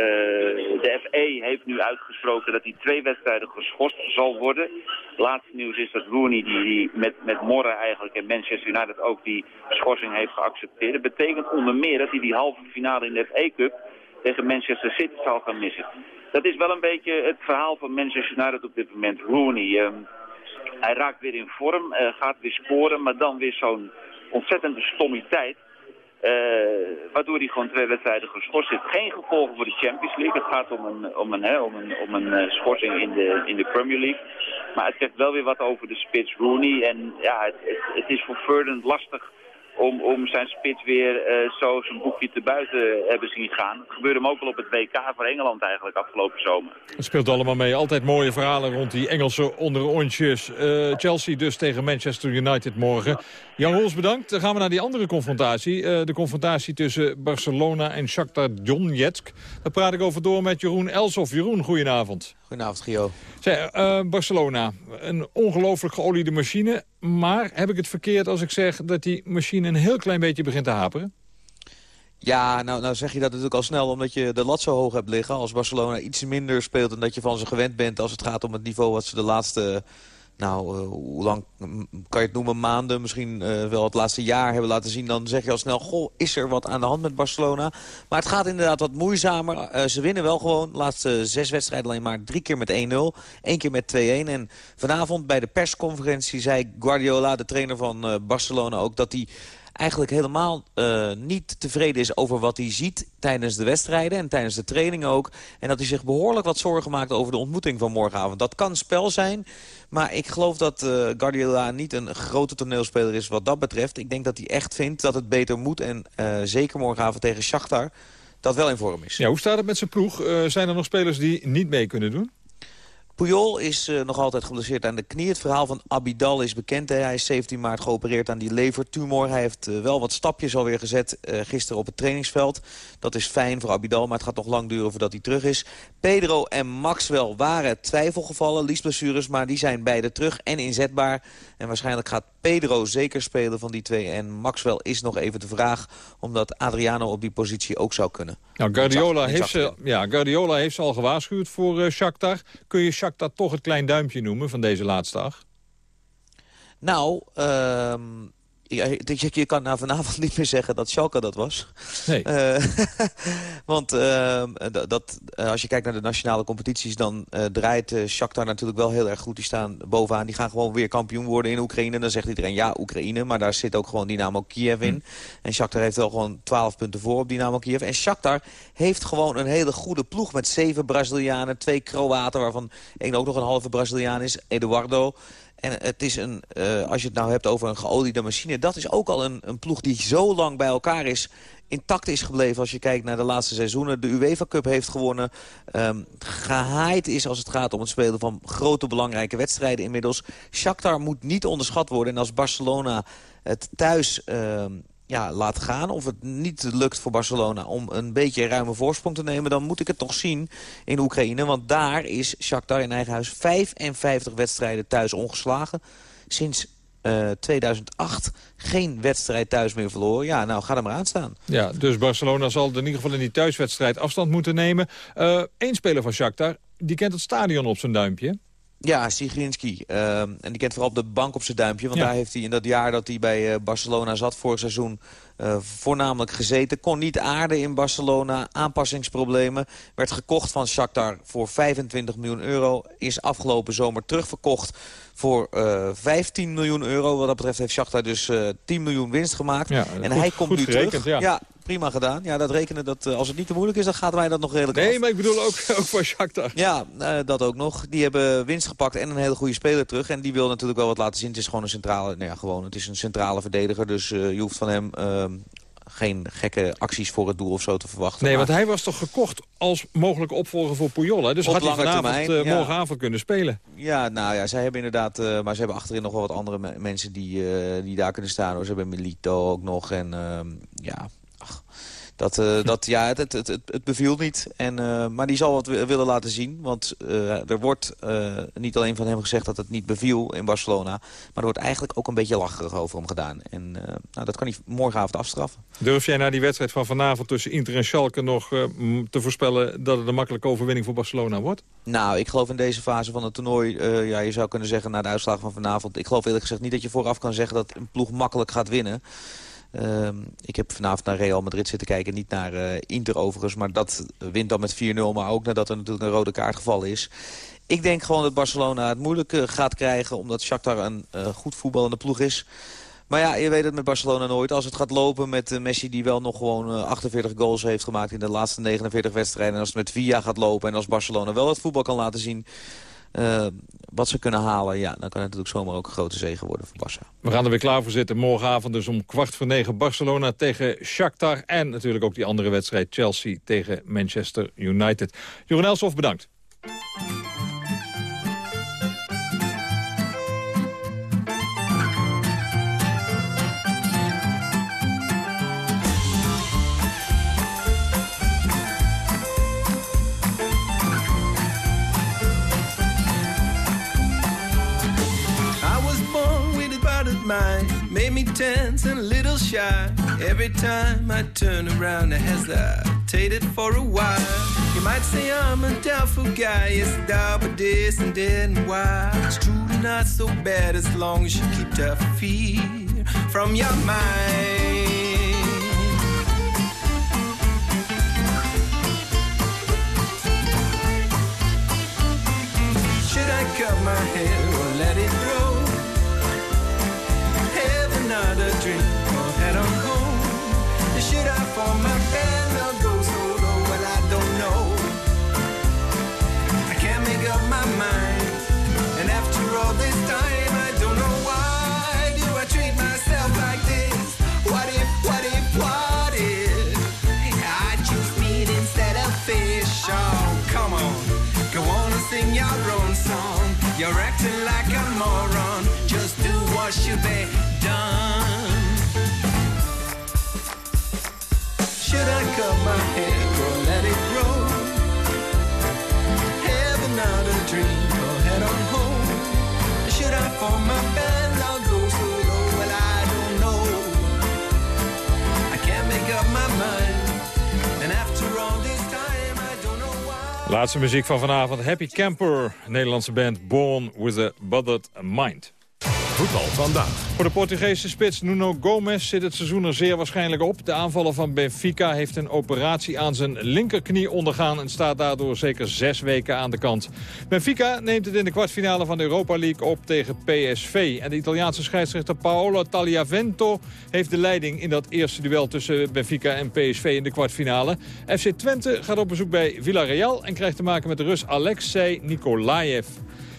[SPEAKER 14] de FE heeft nu uitgesproken dat hij twee wedstrijden geschorst zal worden. Laatste nieuws is dat Rooney, die, die met, met Morren eigenlijk en Manchester United ook die schorsing heeft geaccepteerd. Dat betekent onder meer dat hij die halve finale in de FA Cup tegen Manchester City zal gaan missen. Dat is wel een beetje het verhaal van Manchester United op dit moment. Rooney, um, hij raakt weer in vorm, uh, gaat weer scoren, maar dan weer zo'n ontzettende stommiteit. Uh, waardoor hij gewoon twee wedstrijden geschorst zit. Geen gevolgen voor de Champions League. Het gaat om een, om een, hè, om een, om een uh, schorsing in de, in de Premier League. Maar het zegt wel weer wat over de spits Rooney. En ja, het, het, het is voor Ferdinand lastig om, om zijn spits weer uh, zo zijn boekje te buiten hebben zien gaan. Het gebeurde hem ook al op het WK voor Engeland eigenlijk afgelopen zomer.
[SPEAKER 4] Het speelt allemaal mee. Altijd mooie verhalen rond die Engelse onderontjes. Uh, Chelsea dus tegen Manchester United morgen. Jan Roels bedankt. Dan gaan we naar die andere confrontatie. Uh, de confrontatie tussen Barcelona en Shakhtar Donetsk. Daar praat ik over door met Jeroen Elsof. Jeroen, goedenavond.
[SPEAKER 15] Goedenavond, Gio.
[SPEAKER 4] Zij, uh, Barcelona, een ongelooflijk geoliede machine. Maar heb ik het verkeerd als ik zeg dat die machine een heel klein beetje begint te haperen?
[SPEAKER 15] Ja, nou, nou zeg je dat natuurlijk al snel omdat je de lat zo hoog hebt liggen. Als Barcelona iets minder speelt dan dat je van ze gewend bent... als het gaat om het niveau wat ze de laatste nou, uh, hoe lang kan je het noemen, maanden, misschien uh, wel het laatste jaar hebben laten zien... dan zeg je al snel, goh, is er wat aan de hand met Barcelona? Maar het gaat inderdaad wat moeizamer. Uh, ze winnen wel gewoon, de laatste zes wedstrijden alleen maar drie keer met 1-0. één keer met 2-1. En vanavond bij de persconferentie zei Guardiola, de trainer van Barcelona ook... dat hij eigenlijk helemaal uh, niet tevreden is over wat hij ziet tijdens de wedstrijden en tijdens de training ook. En dat hij zich behoorlijk wat zorgen maakt over de ontmoeting van morgenavond. Dat kan spel zijn, maar ik geloof dat uh, Guardiola niet een grote toneelspeler is wat dat betreft. Ik denk dat hij echt vindt dat het beter moet en uh, zeker morgenavond tegen Shakhtar dat wel in vorm is.
[SPEAKER 4] Ja, hoe staat het met zijn ploeg? zijn er nog spelers die niet mee kunnen doen?
[SPEAKER 15] Puyol is uh, nog altijd geblesseerd aan de knie. Het verhaal van Abidal is bekend. Hij is 17 maart geopereerd aan die levertumor. Hij heeft uh, wel wat stapjes alweer gezet uh, gisteren op het trainingsveld. Dat is fijn voor Abidal, maar het gaat nog lang duren voordat hij terug is. Pedro en Maxwell waren twijfelgevallen, liesblessures, maar die zijn beide terug en inzetbaar. En waarschijnlijk gaat Pedro zeker spelen van die twee. En Maxwell is nog even de vraag, omdat Adriano op die positie ook zou kunnen.
[SPEAKER 4] Nou, Guardiola, heeft ze, ja, Guardiola heeft ze al gewaarschuwd voor uh, Shakhtar. Kun je Shakhtar toch het klein duimpje noemen van deze laatste dag?
[SPEAKER 15] Nou, um, je, je kan nou vanavond niet meer zeggen dat Schalke dat was.
[SPEAKER 4] Nee. Uh,
[SPEAKER 15] want uh, dat, als je kijkt naar de nationale competities... dan uh, draait Shakhtar natuurlijk wel heel erg goed. Die staan bovenaan. Die gaan gewoon weer kampioen worden in Oekraïne. Dan zegt iedereen ja, Oekraïne. Maar daar zit ook gewoon Dynamo Kiev in. Hm. En Shakhtar heeft wel gewoon 12 punten voor op Dynamo Kiev. En Shakhtar heeft gewoon een hele goede ploeg... met zeven Brazilianen, twee Kroaten... waarvan één ook nog een halve Braziliaan is, Eduardo... En het is een, uh, als je het nou hebt over een geoliede machine... dat is ook al een, een ploeg die zo lang bij elkaar is intact is gebleven als je kijkt naar de laatste seizoenen. De UEFA Cup heeft gewonnen. Um, gehaaid is als het gaat om het spelen van grote belangrijke wedstrijden inmiddels. Shakhtar moet niet onderschat worden. En als Barcelona het thuis... Uh, ja, laat gaan. Of het niet lukt voor Barcelona om een beetje ruime voorsprong te nemen... dan moet ik het toch zien in Oekraïne. Want daar is Shakhtar in eigen huis 55 wedstrijden thuis ongeslagen. Sinds uh, eh, 2008 geen wedstrijd thuis meer verloren. Ja, nou, ga er maar aan staan.
[SPEAKER 4] Ja, dus Barcelona zal in ieder geval in die thuiswedstrijd afstand moeten nemen. Eén uh, speler van Shakhtar, die kent het stadion op zijn duimpje.
[SPEAKER 15] Ja, Sigrinski. Uh, en die kent vooral op de bank op zijn duimpje. Want daar heeft hij in dat jaar dat hij bij uh, Barcelona zat vorig seizoen... Uh, voornamelijk gezeten. Kon niet aarden in Barcelona. Aanpassingsproblemen. Werd gekocht van Shakhtar voor 25 miljoen euro. Is afgelopen zomer terugverkocht voor uh, eh, 15 miljoen euro. Wat dat betreft heeft Shakhtar dus 10 miljoen winst gemaakt.
[SPEAKER 4] Ja,
[SPEAKER 15] en
[SPEAKER 4] goed,
[SPEAKER 15] hij komt nu
[SPEAKER 4] gerekend,
[SPEAKER 15] terug.
[SPEAKER 4] Ja.
[SPEAKER 15] ja. Prima gedaan. Ja, dat rekenen, dat, als het niet te moeilijk is, dan gaat wij dat nog redelijk
[SPEAKER 4] Nee,
[SPEAKER 15] af.
[SPEAKER 4] maar ik bedoel ook, ook voor Shakhtar.
[SPEAKER 15] Ja, uh, dat ook nog. Die hebben winst gepakt en een hele goede speler terug. En die wil natuurlijk wel wat laten zien. Het is gewoon een centrale, nou ja, gewoon, het is een centrale verdediger. Dus uh, je hoeft van hem uh, geen gekke acties voor het doel of zo te verwachten.
[SPEAKER 4] Nee, want hij was toch gekocht als mogelijke opvolger voor Puyol. Hè? Dus
[SPEAKER 15] Op
[SPEAKER 4] had hij vanavond,
[SPEAKER 15] termijn,
[SPEAKER 4] uh,
[SPEAKER 15] ja.
[SPEAKER 4] morgenavond kunnen spelen.
[SPEAKER 15] Ja, nou ja, zij hebben inderdaad... Uh, maar ze hebben achterin nog wel wat andere me mensen die, uh, die daar kunnen staan. Hoor. Ze hebben Milito ook nog en ja... Ach. Dat, uh, dat, ja, het, het, het, het beviel niet. En, uh, maar die zal wat willen laten zien. Want uh, er wordt niet alleen van hem gezegd dat het niet beviel in Barcelona. Maar er wordt eigenlijk ook een beetje lacherig over hem gedaan. En nou, dat kan hij morgenavond afstraffen.
[SPEAKER 4] Durf jij na die wedstrijd van vanavond tussen Inter en Schalke nog te voorspellen... dat het een makkelijke overwinning voor Barcelona wordt?
[SPEAKER 15] Nou, ik geloof in deze fase van het toernooi... ja, je zou kunnen zeggen na de uitslag van vanavond... ik geloof eerlijk gezegd niet dat je vooraf kan zeggen dat een ploeg makkelijk gaat winnen. Uh, ik heb vanavond naar Real Madrid zitten kijken. Niet naar uh, Inter overigens. Maar dat wint dan met 4-0. Maar ook nadat er natuurlijk een rode kaart gevallen is. Ik denk gewoon dat Barcelona het moeilijk gaat krijgen. Omdat Shakhtar een uh, goed voetballende ploeg is. Maar ja, je weet het met Barcelona nooit. Als het gaat lopen met uh, Messi die wel nog gewoon uh, 48 goals heeft gemaakt... in de laatste 49 wedstrijden. En als het met Villa gaat lopen en als Barcelona wel het voetbal kan laten zien... Uh, wat ze kunnen halen, ja, dan kan het natuurlijk zomaar ook een grote zegen worden voor Barça.
[SPEAKER 4] We gaan er weer klaar voor zitten. Morgenavond dus om kwart voor negen Barcelona tegen Shakhtar. En natuurlijk ook die andere wedstrijd Chelsea tegen Manchester United. Jeroen Elshoff, bedankt.
[SPEAKER 16] Tense and a little shy. Every time I turn around, I hesitated for a while. You might say I'm a doubtful guy, yes, doubt, but this and then why? It's truly not so bad as long as you keep the fear from your mind. Should I cut my hair or let it or head on home? Should I form my band or go solo? Well, I don't know. I can't make up my mind. And after all this time, I don't know why do I treat myself like this? What if, what if, what if I choose meat instead of fish? Oh, come on. Go on and sing your own song. You're acting should be done. Should I cut my hair or let it grow? Have another dream or head on home? Should I form my band or go solo? Well, I don't know. I can't make up my mind. And after all this time, I don't know why.
[SPEAKER 4] Laatste muziek van vanavond. Happy Camper. Nederlandse band Born with a Bothered Mind.
[SPEAKER 3] Voetbal vandaag.
[SPEAKER 4] Voor de Portugese spits Nuno Gomes zit het seizoen er zeer waarschijnlijk op. De aanvaller van Benfica heeft een operatie aan zijn linkerknie ondergaan... en staat daardoor zeker zes weken aan de kant. Benfica neemt het in de kwartfinale van de Europa League op tegen PSV. En de Italiaanse scheidsrechter Paolo Tagliavento... heeft de leiding in dat eerste duel tussen Benfica en PSV in de kwartfinale. FC Twente gaat op bezoek bij Villarreal... en krijgt te maken met de Rus Alexei Nikolaev.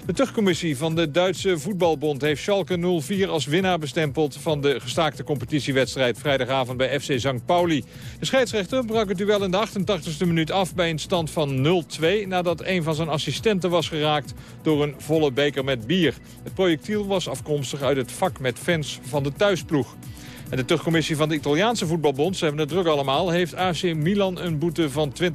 [SPEAKER 4] De tuchtcommissie van de Duitse Voetbalbond heeft Schalke 04 als winnaar bestempeld van de gestaakte competitiewedstrijd vrijdagavond bij FC St. Pauli. De scheidsrechter brak het duel in de 88e minuut af bij een stand van 0-2 nadat een van zijn assistenten was geraakt door een volle beker met bier. Het projectiel was afkomstig uit het vak met fans van de thuisploeg. En de terugcommissie van de Italiaanse voetbalbond, ze hebben het druk allemaal... heeft AC Milan een boete van 20.000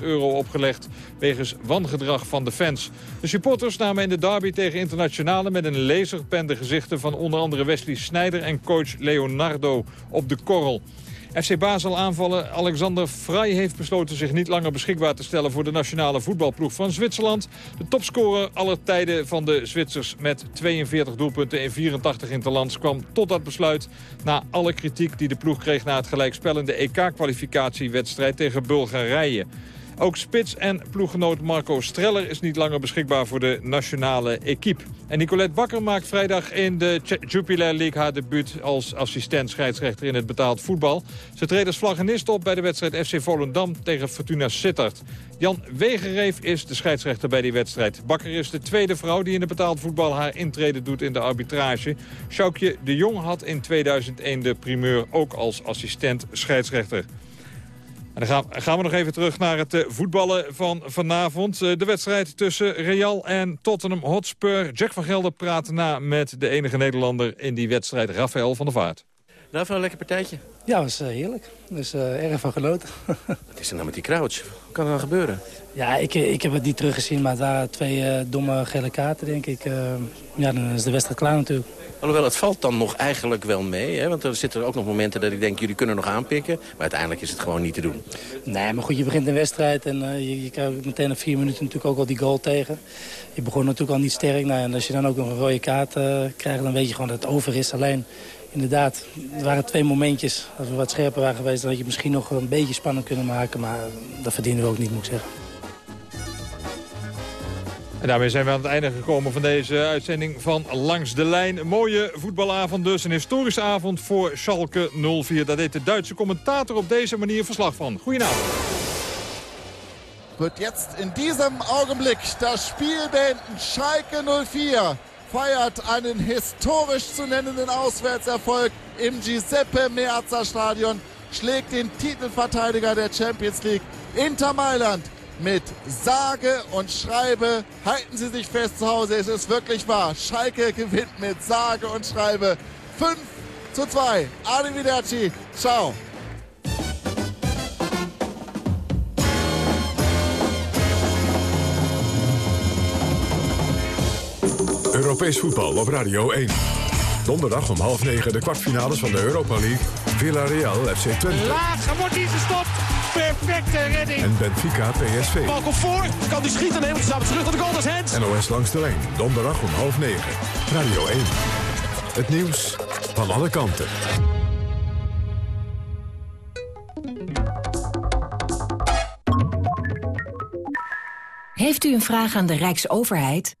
[SPEAKER 4] euro opgelegd... wegens wangedrag van de fans. De supporters namen in de derby tegen internationale... met een laserpen de gezichten van onder andere Wesley Sneijder... en coach Leonardo op de korrel. FC Basel aanvallen Alexander Vrij heeft besloten zich niet langer beschikbaar te stellen voor de nationale voetbalploeg van Zwitserland. De topscorer aller tijden van de Zwitsers met 42 doelpunten in 84 interlands kwam tot dat besluit na alle kritiek die de ploeg kreeg na het gelijkspellende EK-kwalificatiewedstrijd tegen Bulgarije. Ook spits en ploeggenoot Marco Streller is niet langer beschikbaar voor de nationale equipe. En Nicolette Bakker maakt vrijdag in de Jupiler League haar debuut als assistent scheidsrechter in het betaald voetbal. Ze treedt als vlaggenist op bij de wedstrijd FC Volendam tegen Fortuna Sittard. Jan Wegereef is de scheidsrechter bij die wedstrijd. Bakker is de tweede vrouw die in het betaald voetbal haar intrede doet in de arbitrage. Sjoukje de Jong had in 2001 de primeur ook als assistent scheidsrechter. En dan gaan, we nog even terug naar het eh, voetballen van vanavond. Eh, de wedstrijd tussen Real en Tottenham Hotspur. Jack van Gelder praat na met de enige Nederlander in die wedstrijd, Rafael van der Vaart.
[SPEAKER 17] Rafael, een lekker partijtje?
[SPEAKER 18] Ja, was uh, heerlijk. Dus uh, erg van genoten.
[SPEAKER 17] Wat is er nou met die crouch? Hoe kan er dan gebeuren?
[SPEAKER 18] Ja, ik, ik heb het niet teruggezien, maar het waren twee domme gele kaarten, denk ik. ja, dan is de wedstrijd klaar natuurlijk.
[SPEAKER 17] Alhoewel, het valt dan nog eigenlijk wel mee. Hè? Want er zitten ook nog momenten dat ik denk, jullie kunnen nog aanpikken. Maar uiteindelijk is het gewoon niet te doen.
[SPEAKER 18] Nee, maar goed, je begint een wedstrijd en uh, je, je krijgt meteen na vier minuten natuurlijk ook al die goal tegen. Je begon natuurlijk al niet sterk. Nou, en als je dan ook nog een rode kaart uh, krijgt, dan weet je gewoon dat het over is. Alleen, inderdaad, er waren twee momentjes. Als we wat scherper waren geweest, dan had je misschien nog een beetje spannend kunnen maken. Maar dat verdienen we ook niet, moet ik zeggen.
[SPEAKER 4] En daarmee zijn we aan het einde gekomen van deze uitzending van Langs de Lijn. Een mooie voetbalavond dus. Een historische avond voor Schalke 04. Daar deed de Duitse commentator op deze manier verslag van. Goedenavond.
[SPEAKER 19] Wird jetzt in diesem Augenblick das Spiel beenden. Schalke 04 feiert einen historisch zu nennenden Auswärtserfolg im Giuseppe Meazza Stadion. Schlägt den Titelverteidiger der Champions League Inter Mailand mit sage und schreibe. Halten Sie sich fest zu Hause, es ist wirklich wahr. Schalke gewinnt mit sage und schreibe 5 zu 2. Arrivederci, ciao.
[SPEAKER 3] Europees voetbal op Radio 1. Donderdag om half negen de kwartfinales van de Europa League. Villarreal FC Twente.
[SPEAKER 20] Laag, wordt niet gestopt. Perfecte redding.
[SPEAKER 3] En Benfica PSV.
[SPEAKER 20] Bal komt voor. Kan die schieten? Nee, want staat terug naar de goal. Dat is Hens.
[SPEAKER 3] NOS langs de lijn. Donderdag om half negen. Radio 1. Het nieuws van alle kanten.
[SPEAKER 21] Heeft u een vraag aan de Rijksoverheid?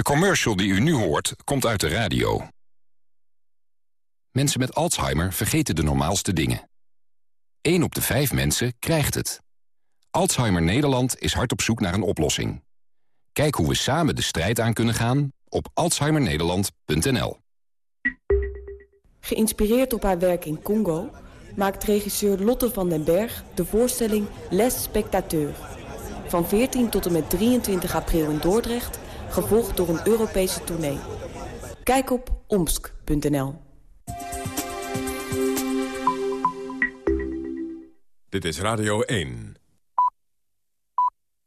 [SPEAKER 22] De commercial die u nu hoort, komt uit de radio. Mensen met Alzheimer vergeten de normaalste dingen. 1 op de 5 mensen krijgt het. Alzheimer Nederland is hard op zoek naar een oplossing. Kijk hoe we samen de strijd aan kunnen gaan op alzheimernederland.nl.
[SPEAKER 23] Geïnspireerd op haar werk in Congo... maakt regisseur Lotte van den Berg de voorstelling Les Spectateurs. Van 14 tot en met 23 april in Dordrecht... gevolgd door een Europese tournee. Kijk op omsk.nl.
[SPEAKER 3] Dit is Radio 1.